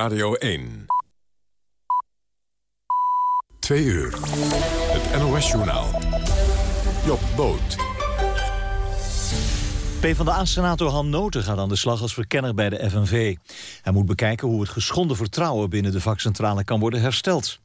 Radio 1. 2 uur. Het NOS-journaal. Job Boot. PvdA-senator Han Noten gaat aan de slag als verkenner bij de FNV. Hij moet bekijken hoe het geschonden vertrouwen binnen de vakcentrale kan worden hersteld.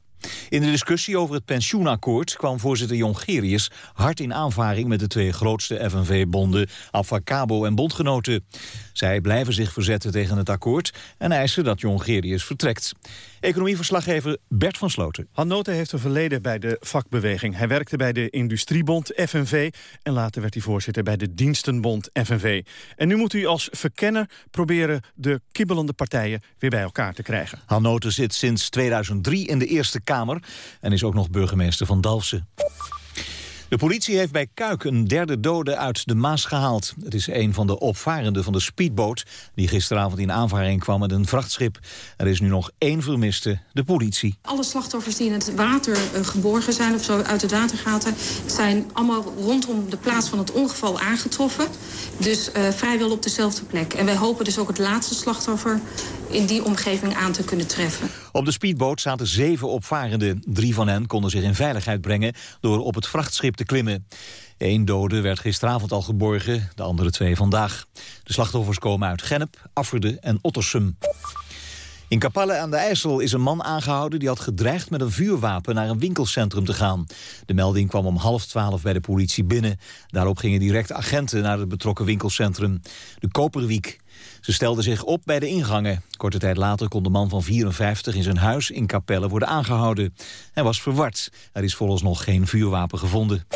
In de discussie over het pensioenakkoord kwam voorzitter Jongerius hard in aanvaring met de twee grootste FNV-bonden, Avacabo en Bondgenoten. Zij blijven zich verzetten tegen het akkoord en eisen dat Jongerius vertrekt. Economieverslaggever Bert van Sloten. Han Noten heeft een verleden bij de vakbeweging. Hij werkte bij de Industriebond FNV en later werd hij voorzitter bij de Dienstenbond FNV. En nu moet u als verkenner proberen de kibbelende partijen weer bij elkaar te krijgen. Han Noten zit sinds 2003 in de Eerste Kamer en is ook nog burgemeester van Dalfsen. De politie heeft bij Kuik een derde dode uit de Maas gehaald. Het is een van de opvarenden van de speedboot... die gisteravond in aanvaring kwam met een vrachtschip. Er is nu nog één vermiste, de politie. Alle slachtoffers die in het water uh, geborgen zijn... of zo uit het water gaten... zijn allemaal rondom de plaats van het ongeval aangetroffen. Dus uh, vrijwel op dezelfde plek. En wij hopen dus ook het laatste slachtoffer in die omgeving aan te kunnen treffen. Op de speedboot zaten zeven opvarenden. Drie van hen konden zich in veiligheid brengen door op het vrachtschip te klimmen. Eén dode werd gisteravond al geborgen, de andere twee vandaag. De slachtoffers komen uit Gennep, Afferde en Ottersum. In Capelle aan de IJssel is een man aangehouden... die had gedreigd met een vuurwapen naar een winkelcentrum te gaan. De melding kwam om half twaalf bij de politie binnen. Daarop gingen direct agenten naar het betrokken winkelcentrum. De Koperwiek. Ze stelden zich op bij de ingangen. Korte tijd later kon de man van 54 in zijn huis in Capelle worden aangehouden. Hij was verward. Er is nog geen vuurwapen gevonden.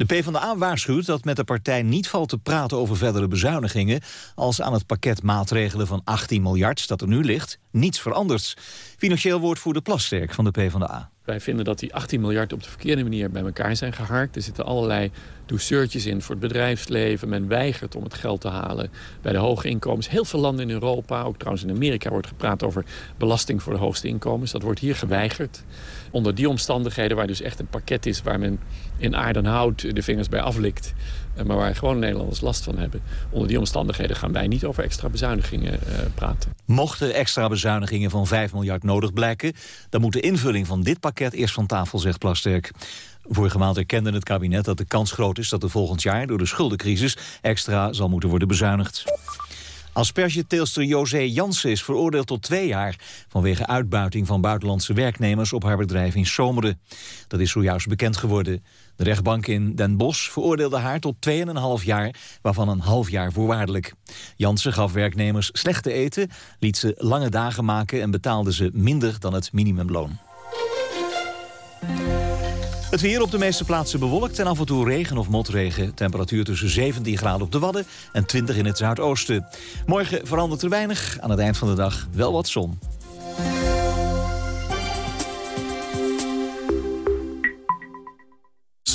De PvdA waarschuwt dat met de partij niet valt te praten over verdere bezuinigingen... als aan het pakket maatregelen van 18 miljard dat er nu ligt niets verandert. Financieel woordvoerder Plasterk van de PvdA. Wij vinden dat die 18 miljard op de verkeerde manier bij elkaar zijn geharkt. Er zitten allerlei douceurtjes in voor het bedrijfsleven. Men weigert om het geld te halen bij de hoge inkomens. Heel veel landen in Europa, ook trouwens in Amerika... wordt gepraat over belasting voor de hoogste inkomens. Dat wordt hier geweigerd. Onder die omstandigheden, waar dus echt een pakket is... waar men in aarde hout de vingers bij aflikt... Eh, maar waar gewoon Nederlanders last van hebben. Onder die omstandigheden gaan wij niet over extra bezuinigingen uh, praten. Mochten extra bezuinigingen van 5 miljard nodig blijken... dan moet de invulling van dit pakket eerst van tafel, zegt Plasterk. Vorige maand erkende het kabinet dat de kans groot is dat er volgend jaar... door de schuldencrisis extra zal moeten worden bezuinigd. Aspergeteelster José Jansen is veroordeeld tot twee jaar... vanwege uitbuiting van buitenlandse werknemers op haar bedrijf in Zomeren. Dat is zojuist bekend geworden. De rechtbank in Den Bosch veroordeelde haar tot 2,5 jaar... waarvan een half jaar voorwaardelijk. Jansen gaf werknemers slecht te eten, liet ze lange dagen maken... en betaalde ze minder dan het minimumloon. Het weer op de meeste plaatsen bewolkt en af en toe regen of motregen. Temperatuur tussen 17 graden op de Wadden en 20 in het zuidoosten. Morgen verandert er weinig, aan het eind van de dag wel wat zon.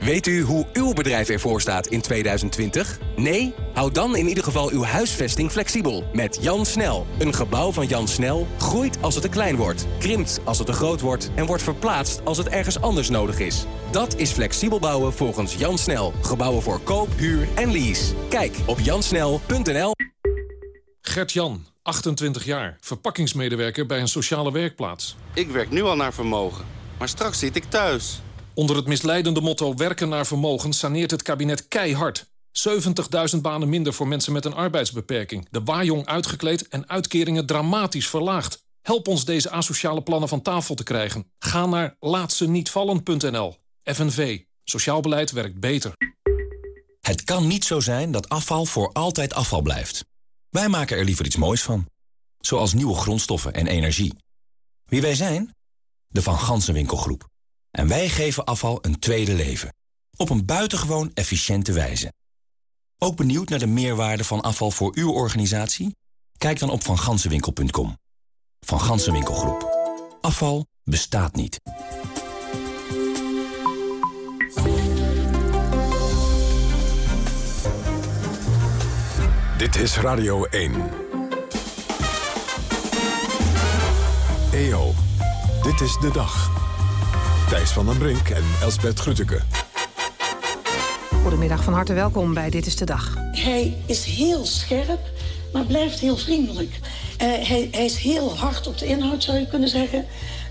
Weet u hoe uw bedrijf ervoor staat in 2020? Nee? Houd dan in ieder geval uw huisvesting flexibel. Met Jan Snel. Een gebouw van Jan Snel groeit als het te klein wordt, krimpt als het te groot wordt... en wordt verplaatst als het ergens anders nodig is. Dat is flexibel bouwen volgens Jan Snel. Gebouwen voor koop, huur en lease. Kijk op jansnel.nl. Gert-Jan, 28 jaar, verpakkingsmedewerker bij een sociale werkplaats. Ik werk nu al naar vermogen, maar straks zit ik thuis. Onder het misleidende motto werken naar vermogen saneert het kabinet keihard. 70.000 banen minder voor mensen met een arbeidsbeperking. De waaijong uitgekleed en uitkeringen dramatisch verlaagd. Help ons deze asociale plannen van tafel te krijgen. Ga naar laatsenietvallen.nl. FNV. Sociaal beleid werkt beter. Het kan niet zo zijn dat afval voor altijd afval blijft. Wij maken er liever iets moois van. Zoals nieuwe grondstoffen en energie. Wie wij zijn? De Van Gansenwinkelgroep. En wij geven afval een tweede leven. Op een buitengewoon efficiënte wijze. Ook benieuwd naar de meerwaarde van afval voor uw organisatie? Kijk dan op vangansenwinkel.com. Van Gansenwinkelgroep. Afval bestaat niet. Dit is Radio 1. EO, dit is de dag. Thijs van den Brink en Elsbert Grütke. Goedemiddag, van harte welkom bij Dit is de Dag. Hij is heel scherp, maar blijft heel vriendelijk. Uh, hij, hij, is heel hard op de inhoud, zou je kunnen zeggen.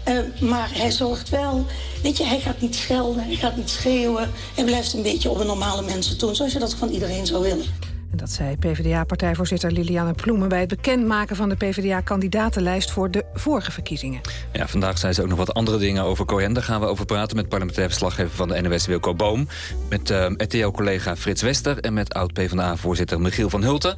Uh, maar hij zorgt wel... Weet je, hij gaat niet schelden, hij gaat niet schreeuwen. Hij blijft een beetje op een normale mensen doen, zoals je dat van iedereen zou willen. En dat zei PvdA-partijvoorzitter Liliane Ploemen... bij het bekendmaken van de PvdA-kandidatenlijst voor de vorige verkiezingen. Ja, vandaag zei ze ook nog wat andere dingen over Cohen. Daar gaan we over praten met parlementair verslaggever van de NOS Wilco Boom... met uh, RTL-collega Frits Wester en met oud-PvdA-voorzitter Michiel van Hulten.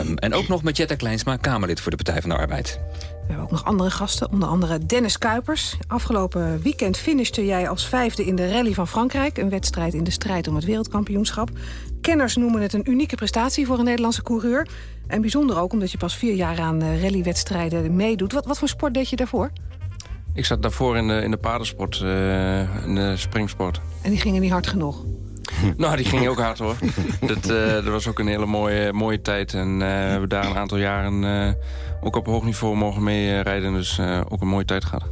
Um, en ook nog met Jetta Kleinsma, Kamerlid voor de Partij van de Arbeid. We hebben ook nog andere gasten, onder andere Dennis Kuipers. Afgelopen weekend finishte jij als vijfde in de Rally van Frankrijk... een wedstrijd in de strijd om het wereldkampioenschap. Kenners noemen het een unieke prestatie voor een Nederlandse coureur. En bijzonder ook omdat je pas vier jaar aan eh, rallywedstrijden meedoet. Wat, wat voor sport deed je daarvoor? Ik zat daarvoor in de, in de paardensport, uh, in de springsport. En die gingen niet hard genoeg? nou, die ging ook hard hoor. dat, uh, dat was ook een hele mooie, mooie tijd. En uh, we hebben daar een aantal jaren uh, ook op hoog niveau mogen meerijden. Dus ook een mooie tijd gehad.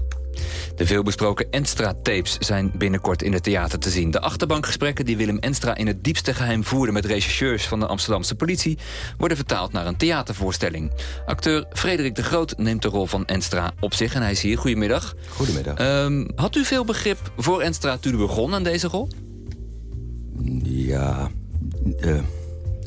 De veelbesproken Enstra-tapes zijn binnenkort in het theater te zien. De achterbankgesprekken die Willem Enstra in het diepste geheim voerde... met rechercheurs van de Amsterdamse politie... worden vertaald naar een theatervoorstelling. Acteur Frederik de Groot neemt de rol van Enstra op zich. En hij is hier. Goedemiddag. Goedemiddag. Um, had u veel begrip voor Enstra toen u begon aan deze rol? Ja... Uh,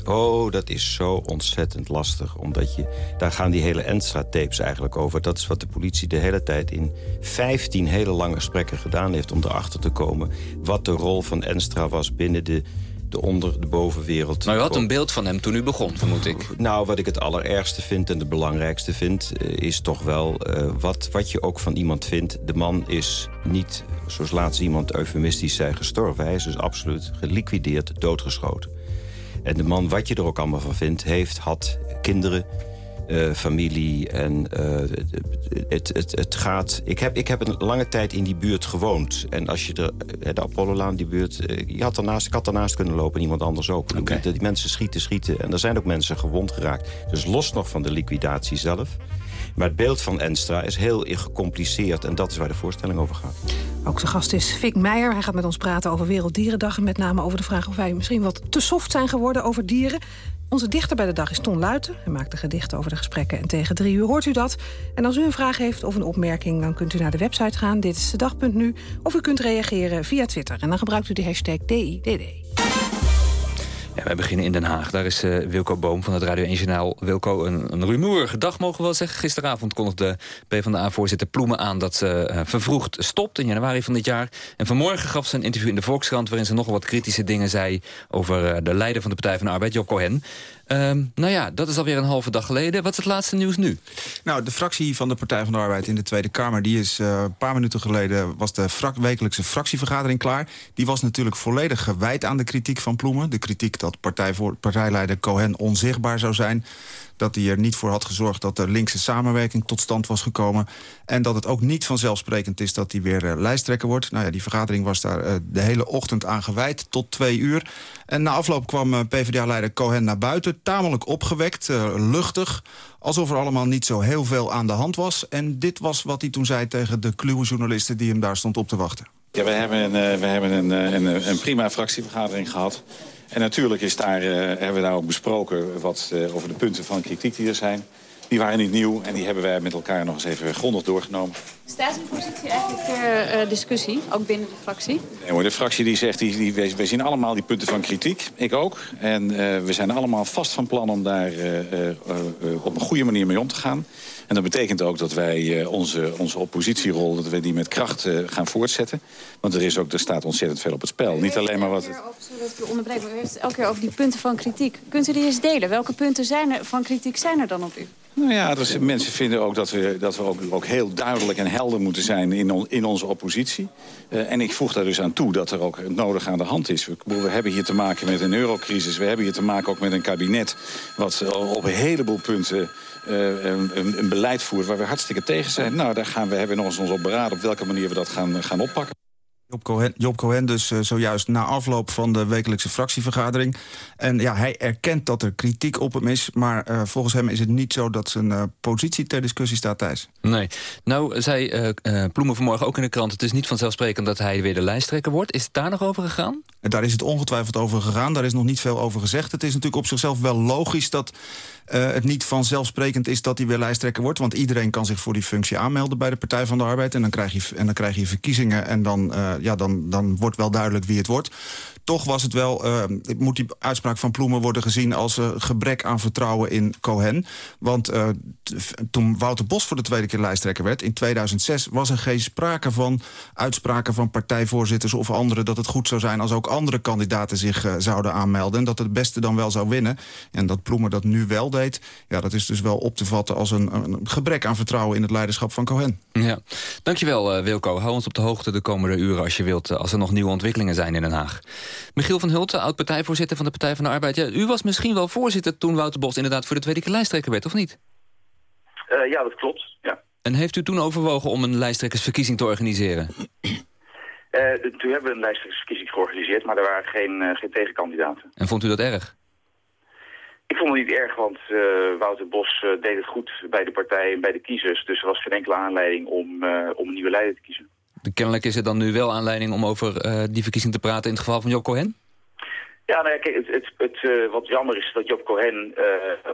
oh, dat is zo ontzettend lastig. Omdat je... Daar gaan die hele Enstra-tapes eigenlijk over. Dat is wat de politie de hele tijd in 15 hele lange gesprekken gedaan heeft... om erachter te komen wat de rol van Enstra was binnen de de onder- de bovenwereld. Maar u had een beeld van hem toen u begon, vermoed ik. Nou, wat ik het allerergste vind en het belangrijkste vind... is toch wel uh, wat, wat je ook van iemand vindt. De man is niet, zoals laatst iemand eufemistisch zei, gestorven. Hij is dus absoluut geliquideerd, doodgeschoten. En de man, wat je er ook allemaal van vindt, heeft, had kinderen... Uh, familie en uh, het, het, het gaat... Ik heb, ik heb een lange tijd in die buurt gewoond. En als je de, de Apollo-laan, die buurt... Je had daarnaast, ik had daarnaast kunnen lopen en iemand anders ook. Okay. Die, die mensen schieten, schieten. En er zijn ook mensen gewond geraakt. Dus los nog van de liquidatie zelf... Maar het beeld van Enstra is heel gecompliceerd en dat is waar de voorstelling over gaat. Ook zijn gast is Fik Meijer. Hij gaat met ons praten over Werelddierendag... en met name over de vraag of wij misschien wat te soft zijn geworden over dieren. Onze dichter bij de dag is Ton Luiten. Hij maakt de gedichten over de gesprekken en tegen drie uur hoort u dat. En als u een vraag heeft of een opmerking, dan kunt u naar de website gaan. Dit is de dag.nu. Of u kunt reageren via Twitter. En dan gebruikt u de hashtag DIDD. Ja, wij beginnen in Den Haag. Daar is uh, Wilco Boom van het Radio 1 Journaal. Wilco, een, een rumoerige dag mogen we wel zeggen. Gisteravond kondigde PvdA-voorzitter Ploemen aan... dat ze uh, vervroegd stopt in januari van dit jaar. En vanmorgen gaf ze een interview in de Volkskrant... waarin ze nogal wat kritische dingen zei... over uh, de leider van de Partij van de Arbeid, Job Cohen. Um, nou ja, dat is alweer een halve dag geleden. Wat is het laatste nieuws nu? Nou, de fractie van de Partij van de Arbeid in de Tweede Kamer... die is uh, een paar minuten geleden was de wekelijkse fractievergadering klaar. Die was natuurlijk volledig gewijd aan de kritiek van Ploemen. De kritiek dat partij voor, partijleider Cohen onzichtbaar zou zijn dat hij er niet voor had gezorgd dat er linkse samenwerking tot stand was gekomen. En dat het ook niet vanzelfsprekend is dat hij weer uh, lijsttrekker wordt. Nou ja, die vergadering was daar uh, de hele ochtend aan gewijd, tot twee uur. En na afloop kwam uh, PvdA-leider Cohen naar buiten, tamelijk opgewekt, luchtig... alsof er allemaal niet zo heel veel aan de hand was. En dit was wat hij toen zei tegen de kluwe journalisten die hem daar stond op te wachten. Ja, we hebben een, we hebben een, een, een prima fractievergadering gehad. En natuurlijk is daar, uh, hebben we daar ook besproken wat, uh, over de punten van kritiek die er zijn. Die waren niet nieuw en die hebben wij met elkaar nog eens even grondig doorgenomen. Staat uw positie eigenlijk ter uh, discussie, ook binnen de fractie? Nee, hoor, de fractie die zegt, die, die, wij, wij zien allemaal die punten van kritiek. Ik ook. En we zijn allemaal vast van plan om daar op een goede manier mee om te gaan. En dat betekent ook dat wij onze, onze oppositierol... dat we die met kracht gaan voortzetten. Want er, is ook, er staat ontzettend veel op het spel. Niet alleen maar wat... Het... Ik u u elke keer over die punten van kritiek. Kunt u die eens delen? Welke punten zijn er, van kritiek zijn er dan op u? Nou ja, mensen vinden ook dat we, dat we ook, ook heel duidelijk en helder moeten zijn in, in onze oppositie. Uh, en ik voeg daar dus aan toe dat er ook het nodig aan de hand is. We, we, hebben hier te maken met een eurocrisis. We hebben hier te maken ook met een kabinet wat op een heleboel punten uh, een, een, beleid voert waar we hartstikke tegen zijn. Nou, daar gaan we, hebben ons op beraden op welke manier we dat gaan, gaan oppakken. Job Cohen, Job Cohen dus uh, zojuist na afloop van de wekelijkse fractievergadering. En ja, hij erkent dat er kritiek op hem is... maar uh, volgens hem is het niet zo dat zijn uh, positie ter discussie staat, Thijs. Nee. Nou, zei Ploemen vanmorgen ook in de krant... het is niet vanzelfsprekend dat hij weer de lijsttrekker wordt. Is het daar nog over gegaan? Daar is het ongetwijfeld over gegaan. Daar is nog niet veel over gezegd. Het is natuurlijk op zichzelf wel logisch dat uh, het niet vanzelfsprekend is dat hij weer lijsttrekker wordt. Want iedereen kan zich voor die functie aanmelden bij de Partij van de Arbeid. En dan krijg je, en dan krijg je verkiezingen en dan, uh, ja, dan, dan wordt wel duidelijk wie het wordt toch was het wel, uh, moet die uitspraak van Ploemen worden gezien... als uh, gebrek aan vertrouwen in Cohen. Want uh, toen Wouter Bos voor de tweede keer lijsttrekker werd... in 2006 was er geen sprake van uitspraken van partijvoorzitters of anderen... dat het goed zou zijn als ook andere kandidaten zich zouden aanmelden... en dat het beste dan wel zou winnen. En dat Ploemen dat nu wel deed... ja, dat is dus wel op te vatten als een, een gebrek aan vertrouwen... in het leiderschap van Cohen. Ja, dankjewel Wilco. Hou ons op de hoogte de komende uren als je wilt... als er nog nieuwe ontwikkelingen zijn in Den Haag. Michiel van Hulten, oud-partijvoorzitter van de Partij van de Arbeid. Ja, u was misschien wel voorzitter toen Wouter Bos inderdaad voor de tweede keer lijsttrekker werd, of niet? Uh, ja, dat klopt, ja. En heeft u toen overwogen om een lijsttrekkersverkiezing te organiseren? Uh, toen hebben we een lijsttrekkersverkiezing georganiseerd, maar er waren geen, uh, geen tegenkandidaten. En vond u dat erg? Ik vond het niet erg, want uh, Wouter Bos deed het goed bij de partij en bij de kiezers. Dus er was geen enkele aanleiding om, om een nieuwe leider te kiezen. Kennelijk is er dan nu wel aanleiding om over die verkiezing te praten... in het geval van Job Cohen? Ja, nou ja, kijk, het, het, het wat jammer is dat Job Cohen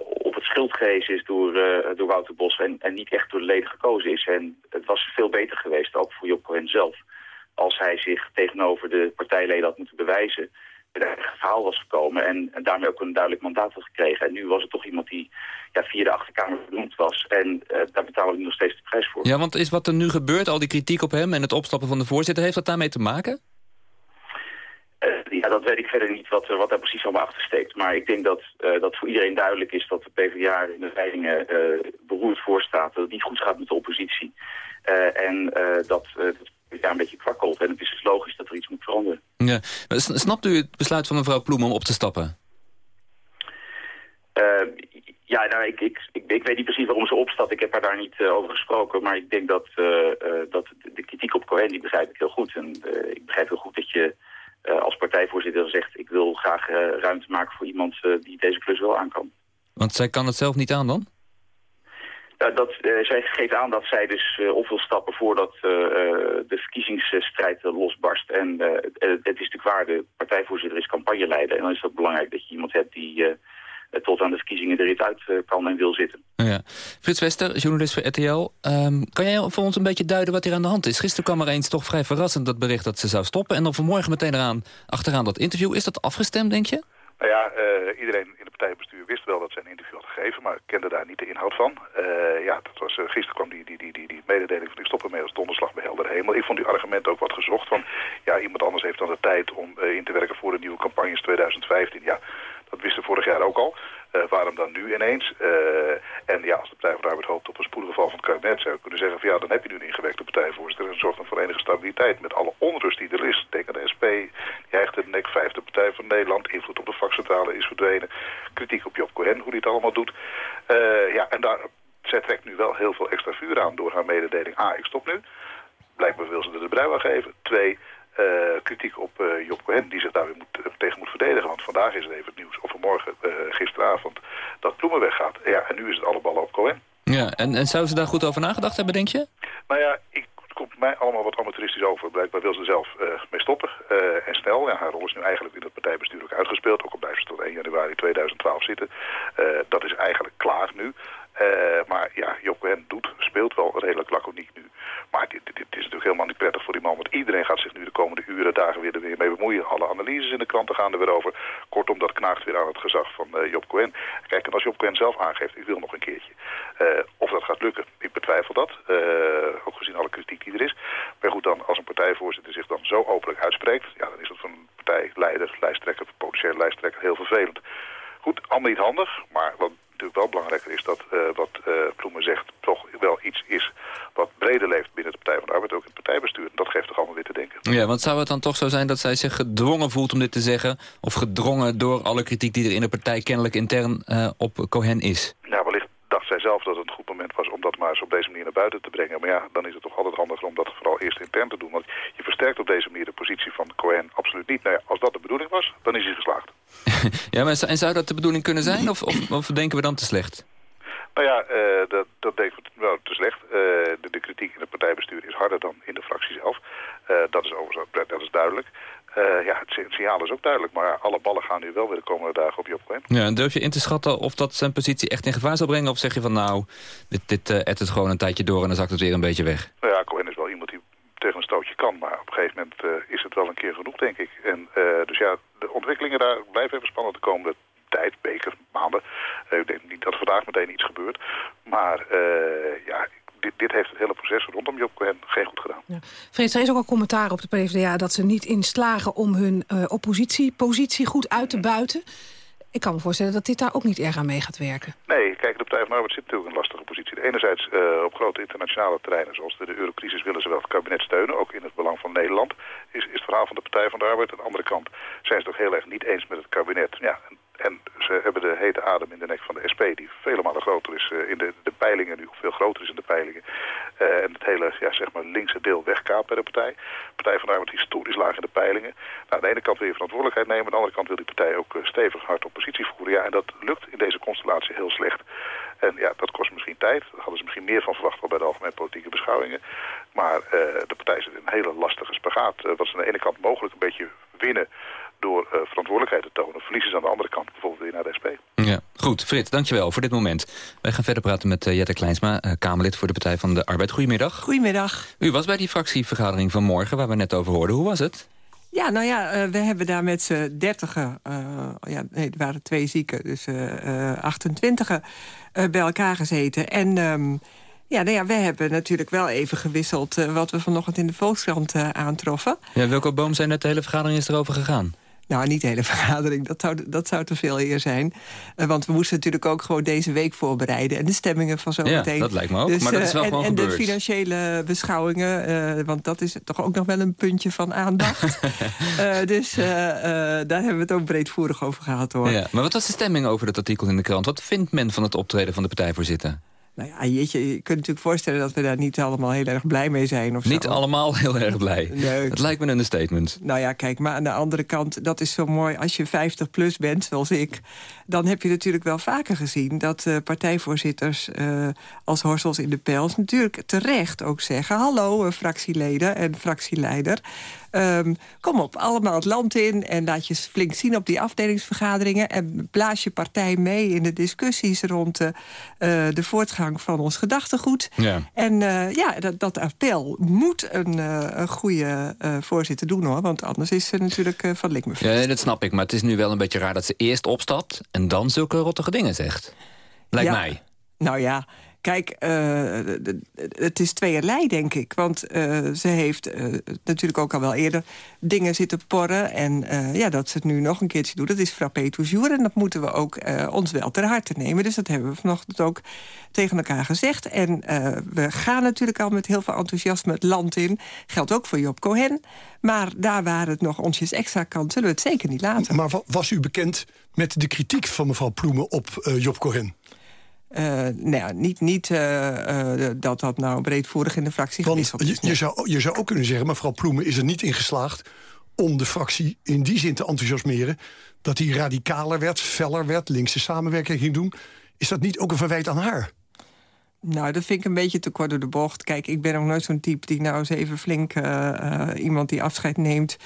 op het schild gehezen is door, door Wouter Bos... En, en niet echt door de leden gekozen is. En het was veel beter geweest, ook voor Job Cohen zelf... als hij zich tegenover de partijleden had moeten bewijzen met een eigen verhaal was gekomen en, en, daarmee ook een duidelijk mandaat had gekregen. En nu was het toch iemand die ja, via de achterkamer benoemd was en uh, daar betalen we nog steeds de prijs voor. Ja, want is wat er nu gebeurt, al die kritiek op hem en het opstappen van de voorzitter, heeft dat daarmee te maken? Uh, ja, dat weet ik verder niet wat, wat daar precies allemaal achter steekt. Maar ik denk dat, uh, dat voor iedereen duidelijk is dat de PvdA in de leidingen beroerd voor staat. Dat het niet goed gaat met de oppositie. en dat, dat ja, een beetje kwakkelt. En het is dus logisch dat er iets moet veranderen. Ja. Snapt u het besluit van mevrouw Ploem om op te stappen? Uh, ja, nou, ik, ik, ik, ik, weet niet precies waarom ze opstapt. Ik heb haar daar niet uh, over gesproken. Maar ik denk dat, uh, dat de kritiek op Cohen, die begrijp ik heel goed. En ik begrijp heel goed dat je als partijvoorzitter zegt... ik wil graag ruimte maken voor iemand die deze klus wel aan kan. Want zij kan het zelf niet aan dan? Dat, uh, zij geeft aan dat zij dus uh, op wil stappen voordat de verkiezingsstrijd losbarst. En het is natuurlijk waar, de partijvoorzitter is campagneleider. En dan is het ook belangrijk dat je iemand hebt die tot aan de verkiezingen er uit kan en wil zitten. Ja. Frits Wester, journalist voor RTL. Um, kan jij voor ons een beetje duiden wat hier aan de hand is? Gisteren kwam er eens toch vrij verrassend dat bericht dat ze zou stoppen. En dan vanmorgen meteen eraan, achteraan dat interview. Is dat afgestemd, denk je? Nou ja, iedereen in het partijbestuur wist wel dat zij een interview had gegeven, maar kende daar niet de inhoud van. Uh, ja, dat was, uh, gisteren kwam die, die, die, die, die mededeling van ik stop ermee als donderslag bij helder hemel. Ik vond die argument ook wat gezocht van, ja, iemand anders heeft dan de tijd om uh, in te werken voor de nieuwe campagnes 2015. Ja, dat wisten vorig jaar ook al. Uh, waarom dan nu ineens? Uh, en ja, als de Partij van de Arbeid hoopt op een spoedig geval van het kabinet... zou je kunnen zeggen van ja, dan heb je nu een ingewerkte partijvoorzitter... en zorgt dan voor enige stabiliteit met alle onrust die er is. Denk aan de SP, die hecht de nek vijfde partij van Nederland... invloed op de vakcentrale is verdwenen. Kritiek op Job Cohen, hoe hij het allemaal doet. Uh, ja, en daar, zij trekt nu wel heel veel extra vuur aan door haar mededeling. A, ik stop nu. Blijkbaar wil ze er de brui aan geven. Twee, uh, kritiek op uh, Job Cohen die zich daar weer moet, uh, tegen moet verdedigen. Want vandaag is het even het nieuws, of vanmorgen, gisteravond, dat Ploemen weggaat. Ja, en nu is het alle ballen op Cohen. Ja, en, zou ze daar goed over nagedacht hebben, denk je? Nou ja, ik, het komt mij allemaal wat amateuristisch over. Blijkbaar wil ze zelf mee stoppen. en snel. Ja, haar rol is nu eigenlijk in het partijbestuur ook uitgespeeld. Ook al blijft ze tot 1 januari 2012 zitten. dat is eigenlijk klaar nu. Uh, maar ja, Job Cohen doet, speelt wel redelijk laconiek nu. Maar dit, dit, dit, is natuurlijk helemaal niet prettig voor die man. Want iedereen gaat zich nu de komende uren, dagen weer er weer mee bemoeien. Alle analyses in de kranten gaan er weer over. Kortom, dat knaagt weer aan het gezag van uh, Job Cohen. Kijk, en als Job Cohen zelf aangeeft, ik wil nog een keertje. Uh, of dat gaat lukken, ik betwijfel dat. ook gezien alle kritiek die er is. Maar goed, dan als een partijvoorzitter zich dan zo openlijk uitspreekt... ja, dan is dat voor een partijleider, lijsttrekker, potentiële lijsttrekker heel vervelend. Goed, allemaal niet handig, maar wat natuurlijk wel belangrijker is dat uh, wat uh, Ploemen zegt toch wel iets is wat breder leeft binnen de Partij van de Arbeid, ook in het partijbestuur. En dat geeft toch allemaal weer te zou het dan toch zo zijn dat zij zich gedwongen voelt om dit te zeggen? Of gedrongen door alle kritiek die er in de partij kennelijk intern uh, op Cohen is? Ja, wellicht dacht zij zelf dat het een goed moment was om dat maar eens op deze manier naar buiten te brengen. Maar ja, dan is het toch altijd handiger om dat vooral eerst intern te doen. Want je versterkt op deze manier de positie van Cohen absoluut niet. Nou ja, als dat de bedoeling was, dan is hij geslaagd. ja, maar en zou dat de bedoeling kunnen zijn? Of, of, of denken we dan te slecht? Nou ja, uh, dat, dat denk ik wel te slecht. Uh, de, de, kritiek in het partijbestuur is harder dan in de fractie zelf. Uh, dat is overigens dat is duidelijk. ja, het, signaal is ook duidelijk. Maar alle ballen gaan nu wel weer de komende dagen op Job Cohen. Ja, en durf je in te schatten of dat zijn positie echt in gevaar zal brengen? Of zeg je van nou, dit, dit edt het gewoon een tijdje door en dan zakt het weer een beetje weg? Nou ja, Cohen is wel iemand die tegen een stootje kan. Maar op een gegeven moment is het wel een keer genoeg, denk ik. En, dus ja, de ontwikkelingen daar blijven even spannend de komende tijd, weken, maanden. Uh, ik denk niet dat vandaag meteen iets gebeurt. Maar ja, dit, dit, heeft het hele proces rondom Job Cohen geen goed gedaan. Ja. Vrees, er is ook al commentaar op de PvdA dat ze niet in slagen om hun uh, oppositiepositie goed uit te buiten. Ik kan me voorstellen dat dit daar ook niet erg aan mee gaat werken. Nee, kijk, de Partij van de Arbeid zit natuurlijk in een lastige positie. Enerzijds uh, op grote internationale terreinen, zoals de, de eurocrisis, willen ze wel het kabinet steunen, ook in het belang van Nederland. Is, is het verhaal van de Partij van de Arbeid. Aan de andere kant zijn ze toch heel erg niet eens met het kabinet. Ja, en ze hebben de hete adem in de nek van de SP, die vele malen groter is uh, in de, de peilingen nu, veel groter is in de peilingen. Uh, en het hele ja, zeg maar linkse deel wegkaapt bij de partij. De Partij van de Arbeid historisch laag in de peilingen. Nou, aan de ene kant wil je verantwoordelijkheid nemen, aan de andere kant wil die partij ook uh, stevig hard oppositie voeren. Ja, en dat lukt in deze constellatie heel slecht. En ja, dat kost misschien tijd. Daar hadden ze misschien meer van verwacht al bij de algemene politieke beschouwingen. Maar de partij zit in een hele lastige spagaat. wat ze aan de ene kant mogelijk een beetje winnen door uh, verantwoordelijkheid te tonen. Verliezen ze aan de andere kant bijvoorbeeld weer naar de SP. Ja, goed. Frits, dankjewel voor dit moment. Wij gaan verder praten met uh, Jette Kleinsma, uh, Kamerlid voor de Partij van de Arbeid. Goedemiddag. Goedemiddag. U was bij die fractievergadering van morgen, waar we net over hoorden. Hoe was het? Ja, nou ja, we hebben daar met z'n dertigen, ja, nee, er waren twee zieken, dus 28 bij elkaar gezeten. En... Um, ja, nou ja, we hebben natuurlijk wel even gewisseld... wat we vanochtend in de Volkskrant aantroffen. Ja, welke boom zijn net de hele vergadering is erover gegaan? Nou, niet de hele vergadering, dat zou, dat zou te veel eer zijn. Uh, want we moesten natuurlijk ook gewoon deze week voorbereiden. En de stemmingen van zometeen. Ja, dat lijkt me ook, dus, maar dat is wel gewoon en, gebeurd. En de financiële beschouwingen, uh, want dat is toch ook nog wel een puntje van aandacht. dus daar hebben we het ook breedvoerig over gehad, hoor. Ja, maar wat was de stemming over dat artikel in de krant? Wat vindt men van het optreden van de partijvoorzitter? Nou ja, jeetje, je kunt natuurlijk voorstellen dat we daar niet allemaal heel erg blij mee zijn. Of niet zo. allemaal heel erg blij. Nee. Dat lijkt me een statement. Nou ja, kijk, maar aan de andere kant, dat is zo mooi. Als je 50 plus bent, zoals ik, dan heb je natuurlijk wel vaker gezien... dat uh, partijvoorzitters uh, als Horsels in de Pels natuurlijk terecht ook zeggen... hallo, uh, fractieleden en fractieleider... Um, kom op, allemaal het land in en laat je flink zien op die afdelingsvergaderingen... en blaas je partij mee in de discussies rond uh, de voortgang van ons gedachtegoed. Ja. En uh, ja, dat, dat, appel moet een, uh, een goede voorzitter doen, hoor. Want anders is ze natuurlijk van likmefeest. Ja, dat snap ik, maar het is nu wel een beetje raar dat ze eerst opstapt... en dan zulke rottige dingen zegt. Lijkt ja. mij. Nou ja, Kijk, uh, het is tweeërlei, denk ik. Want uh, ze heeft uh, natuurlijk ook al wel eerder dingen zitten porren. En ja, dat ze het nu nog een keertje doet, dat is frappé toujours. En dat moeten we ook ons wel ter harte nemen. Dus dat hebben we vanochtend ook tegen elkaar gezegd. En we gaan natuurlijk al met heel veel enthousiasme het land in. Geldt ook voor Job Cohen. Maar daar waar het nog onsjes extra kan, zullen we het zeker niet laten. Maar was u bekend met de kritiek van mevrouw Ploemen op Job Cohen? Uh, nou ja, niet, niet uh, uh, dat dat nou breedvoerig in de fractie Want gewisseld is. Je, je, zou, je zou ook kunnen zeggen, mevrouw Ploemen is er niet in geslaagd... om de fractie in die zin te enthousiasmeren... dat hij radicaler werd, feller werd, linkse samenwerking ging doen. Is dat niet ook een verwijt aan haar? Nou, dat vind ik een beetje te kort door de bocht. Kijk, ik ben ook nooit zo'n type die nou eens even flink... iemand die afscheid neemt...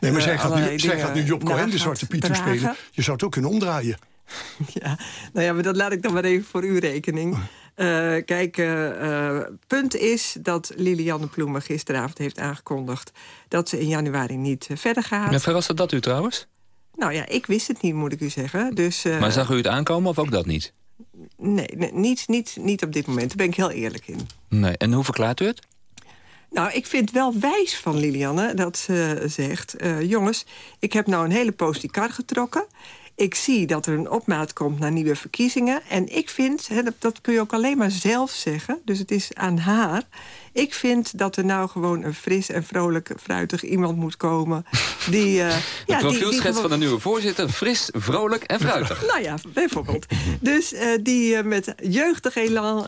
Nee, maar zij, gaat nu, zij gaat nu Job Cohen de Zwarte Piet spelen. Je zou het ook kunnen omdraaien. Ja, nou ja, maar dat laat ik dan maar even voor uw rekening. Uh, kijk, uh, punt is dat Lilianne Ploemen gisteravond heeft aangekondigd... dat ze in januari niet verder gaat. Ja, verraste dat u trouwens? Nou ja, ik wist het niet, moet ik u zeggen. Dus, uh, maar zag u het aankomen of ook dat niet? Nee, nee niet, niet, niet op dit moment. Daar ben ik heel eerlijk in. Nee, en hoe verklaart u het? Nou, ik vind wel wijs van Lilianne dat ze zegt... jongens, ik heb nou een hele poos die kar getrokken... Ik zie dat er een opmaat komt naar nieuwe verkiezingen. En ik vind, hè, dat, dat kun je ook alleen maar zelf zeggen... dus het is aan haar... Ik vind dat er nou gewoon een fris en vrolijk, fruitig iemand moet komen. Die, uh, ja, profielschets gewoon... van de nieuwe voorzitter. Fris, vrolijk en fruitig. nou ja, bijvoorbeeld. dus uh, die uh, met jeugdig elan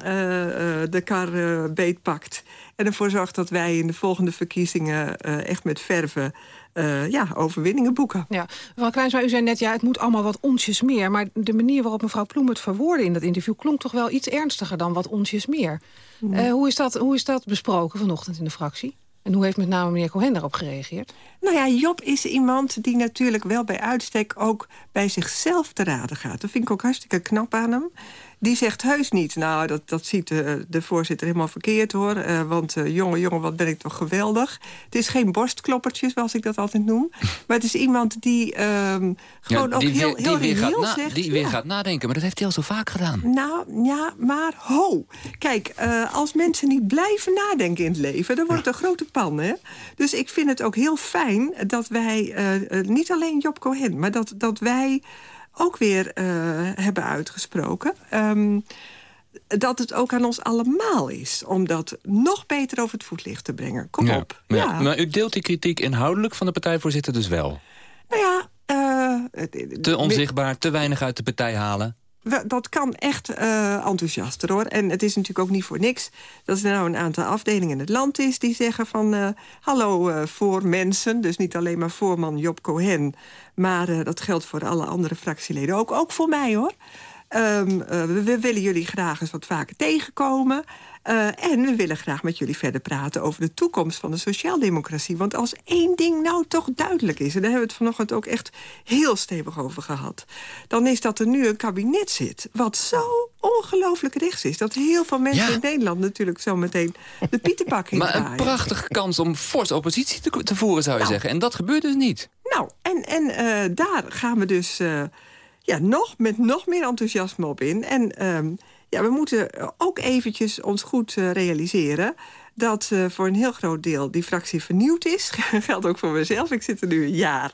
de kar beetpakt. En ervoor zorgt dat wij in de volgende verkiezingen echt met verven uh, ja, overwinningen boeken. Ja. Mevrouw Kleinsma, u zei net, ja, het moet allemaal wat onsjes meer. Maar de manier waarop mevrouw Ploem het verwoordde in dat interview... klonk toch wel iets ernstiger dan wat onsjes meer. Uh, hoe, is dat, hoe is dat besproken vanochtend in de fractie? En hoe heeft met name meneer Cohen daarop gereageerd? Nou ja, Job is iemand die natuurlijk wel bij uitstek ook bij zichzelf te raden gaat. Dat vind ik ook hartstikke knap aan hem. Die zegt heus niet, nou, dat, dat ziet de, de voorzitter helemaal verkeerd hoor. Uh, want uh, jongen, jongen, wat ben ik toch geweldig. Het is geen borstkloppertjes, zoals ik dat altijd noem. Maar het is iemand die um, gewoon ja, die ook heel, weer, heel die weer gaat zegt. Die weer ja. gaat nadenken, maar dat heeft hij al zo vaak gedaan. Nou, ja, maar ho. Kijk, als mensen niet blijven nadenken in het leven... dan wordt het een grote pan, hè. Dus ik vind het ook heel fijn dat wij, niet alleen Job Cohen... maar dat, dat wij ook weer uh, hebben uitgesproken. Um, dat het ook aan ons allemaal is om dat nog beter over het voetlicht te brengen. Kom ja, op. Ja. Ja. Maar u deelt die kritiek inhoudelijk van de partijvoorzitter dus wel? Nou ja... Uh, te onzichtbaar, te weinig uit de partij halen? Dat kan echt uh, enthousiaster hoor. En het is natuurlijk ook niet voor niks dat er nou een aantal afdelingen in het land is... die zeggen van uh, hallo uh, voor mensen, dus niet alleen maar voorman Job Cohen... maar dat geldt voor alle andere fractieleden ook, ook voor mij hoor. We, we willen jullie graag eens wat vaker tegenkomen... Uh, en we willen graag met jullie verder praten over de toekomst van de sociaaldemocratie. Want als één ding nou toch duidelijk is... en daar hebben we het vanochtend ook echt heel stevig over gehad... dan is dat er nu een kabinet zit wat zo ongelooflijk rechts is... dat heel veel mensen Ja. in Nederland natuurlijk zo meteen de pietenbak in Maar een prachtige kans om fors oppositie te, te voeren, zou je Nou. zeggen. En dat gebeurt dus niet. Nou, en, en uh, daar gaan we dus uh, ja, nog, met nog meer enthousiasme op in. En um, ja, we moeten ook eventjes ons goed uh, realiseren dat uh, voor een heel groot deel die fractie vernieuwd is. Geldt ook voor mezelf. Ik zit er nu een jaar.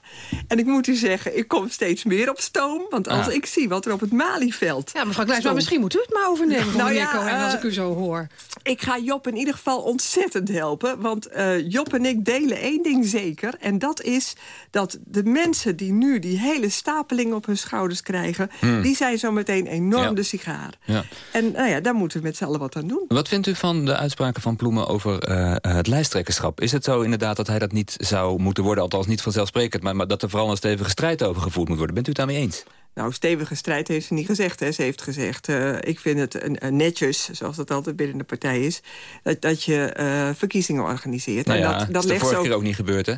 En ik moet u zeggen, ik kom steeds meer op stoom. Want als Ah. ik zie wat er op het Malieveld... Ja, mevrouw Kleijs, maar misschien moet u het maar overnemen Nou ja, Cohen, als eh, ik u zo hoor. Ik ga Job in ieder geval ontzettend helpen. Want uh, Job en ik delen één ding zeker. En dat is dat de mensen die nu die hele stapeling op hun schouders krijgen... Hmm. die zijn zo meteen enorm Ja. de sigaar. Ja. En nou ja, daar moeten we met z'n allen wat aan doen. Wat vindt u van de uitspraken van Ploemen over eh, het lijsttrekkerschap? Is het zo inderdaad dat hij dat niet zou moeten worden? Althans niet vanzelfsprekend, maar, maar dat er vooral een stevige strijd over gevoerd moet worden. Bent u het daarmee eens? Nou, stevige strijd heeft ze niet gezegd. Hè. Ze heeft gezegd, uh, ik vind het netjes, zoals dat altijd binnen de partij is... dat, dat je verkiezingen organiseert. Nou en ja, dat, dat is de vorige ook, keer ook niet gebeurd, hè?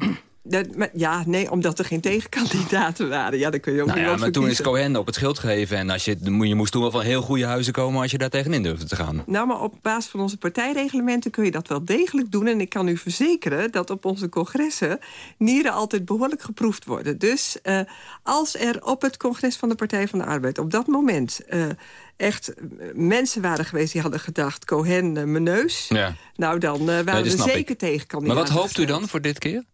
Dat, ja, nee, omdat er geen tegenkandidaten waren. Ja, dan kun je ook Nou niet ja, maar toen is. Cohen op het schild gegeven. En als je, je moest toen wel van heel goede huizen komen als je daar tegenin durfde te gaan. Nou, maar op basis van onze partijreglementen kun je dat wel degelijk doen. En ik kan u verzekeren dat op onze congressen nieren altijd behoorlijk geproefd worden. Dus uh, als er op het congres van de Partij van de Arbeid op dat moment... Uh, echt mensen waren geweest die hadden gedacht... Cohen, uh, mijn neus. Ja. Nou, dan uh, waren Nee, we zeker ik. tegenkandidaten. Maar wat hoopt u dan voor dit keer?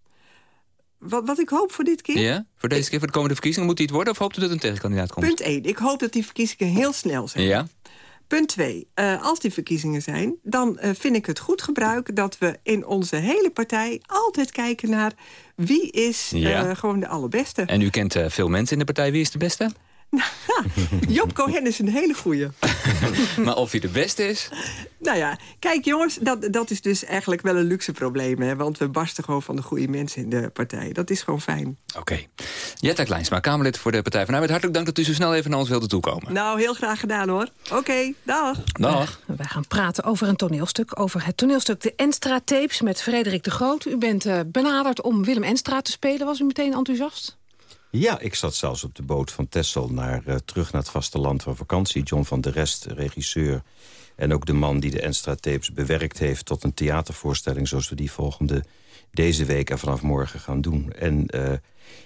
Wat, wat ik hoop voor dit keer? Ja, voor deze keer, voor de komende verkiezingen. Moet hij het worden of hoopt u dat een tegenkandidaat komt? Punt 1. Ik hoop dat die verkiezingen heel snel zijn. Ja. Punt 2. Uh, als die verkiezingen zijn, dan uh, vind ik het goed gebruik... dat we in onze hele partij altijd kijken naar... wie is Ja. uh, gewoon de allerbeste. En u kent veel mensen in de partij. Wie is de beste? Job Cohen is een hele goeie. maar of hij de beste is? Nou ja, kijk jongens, dat, dat is dus eigenlijk wel een luxe probleem. Hè? Want we barsten gewoon van de goede mensen in de partij. Dat is gewoon fijn. Oké. Okay. Jetta Kleinsma, Kamerlid voor de Partij van Arbeid. Hartelijk dank dat u zo snel even naar ons wilde toekomen. Nou, heel graag gedaan hoor. Oké, okay, dag. Dag. Wij gaan praten over een toneelstuk. Over het toneelstuk De Enstra-tapes met Frederik de Groot. U bent uh, benaderd om Willem Enstra te spelen. Was u meteen enthousiast? Ja, ik zat zelfs op de boot van Texel naar, uh, terug naar het vasteland van vakantie. John van der Rest, regisseur. En ook de man die de Enstra-tapes bewerkt heeft... tot een theatervoorstelling zoals we die volgende deze week en vanaf morgen gaan doen. En uh,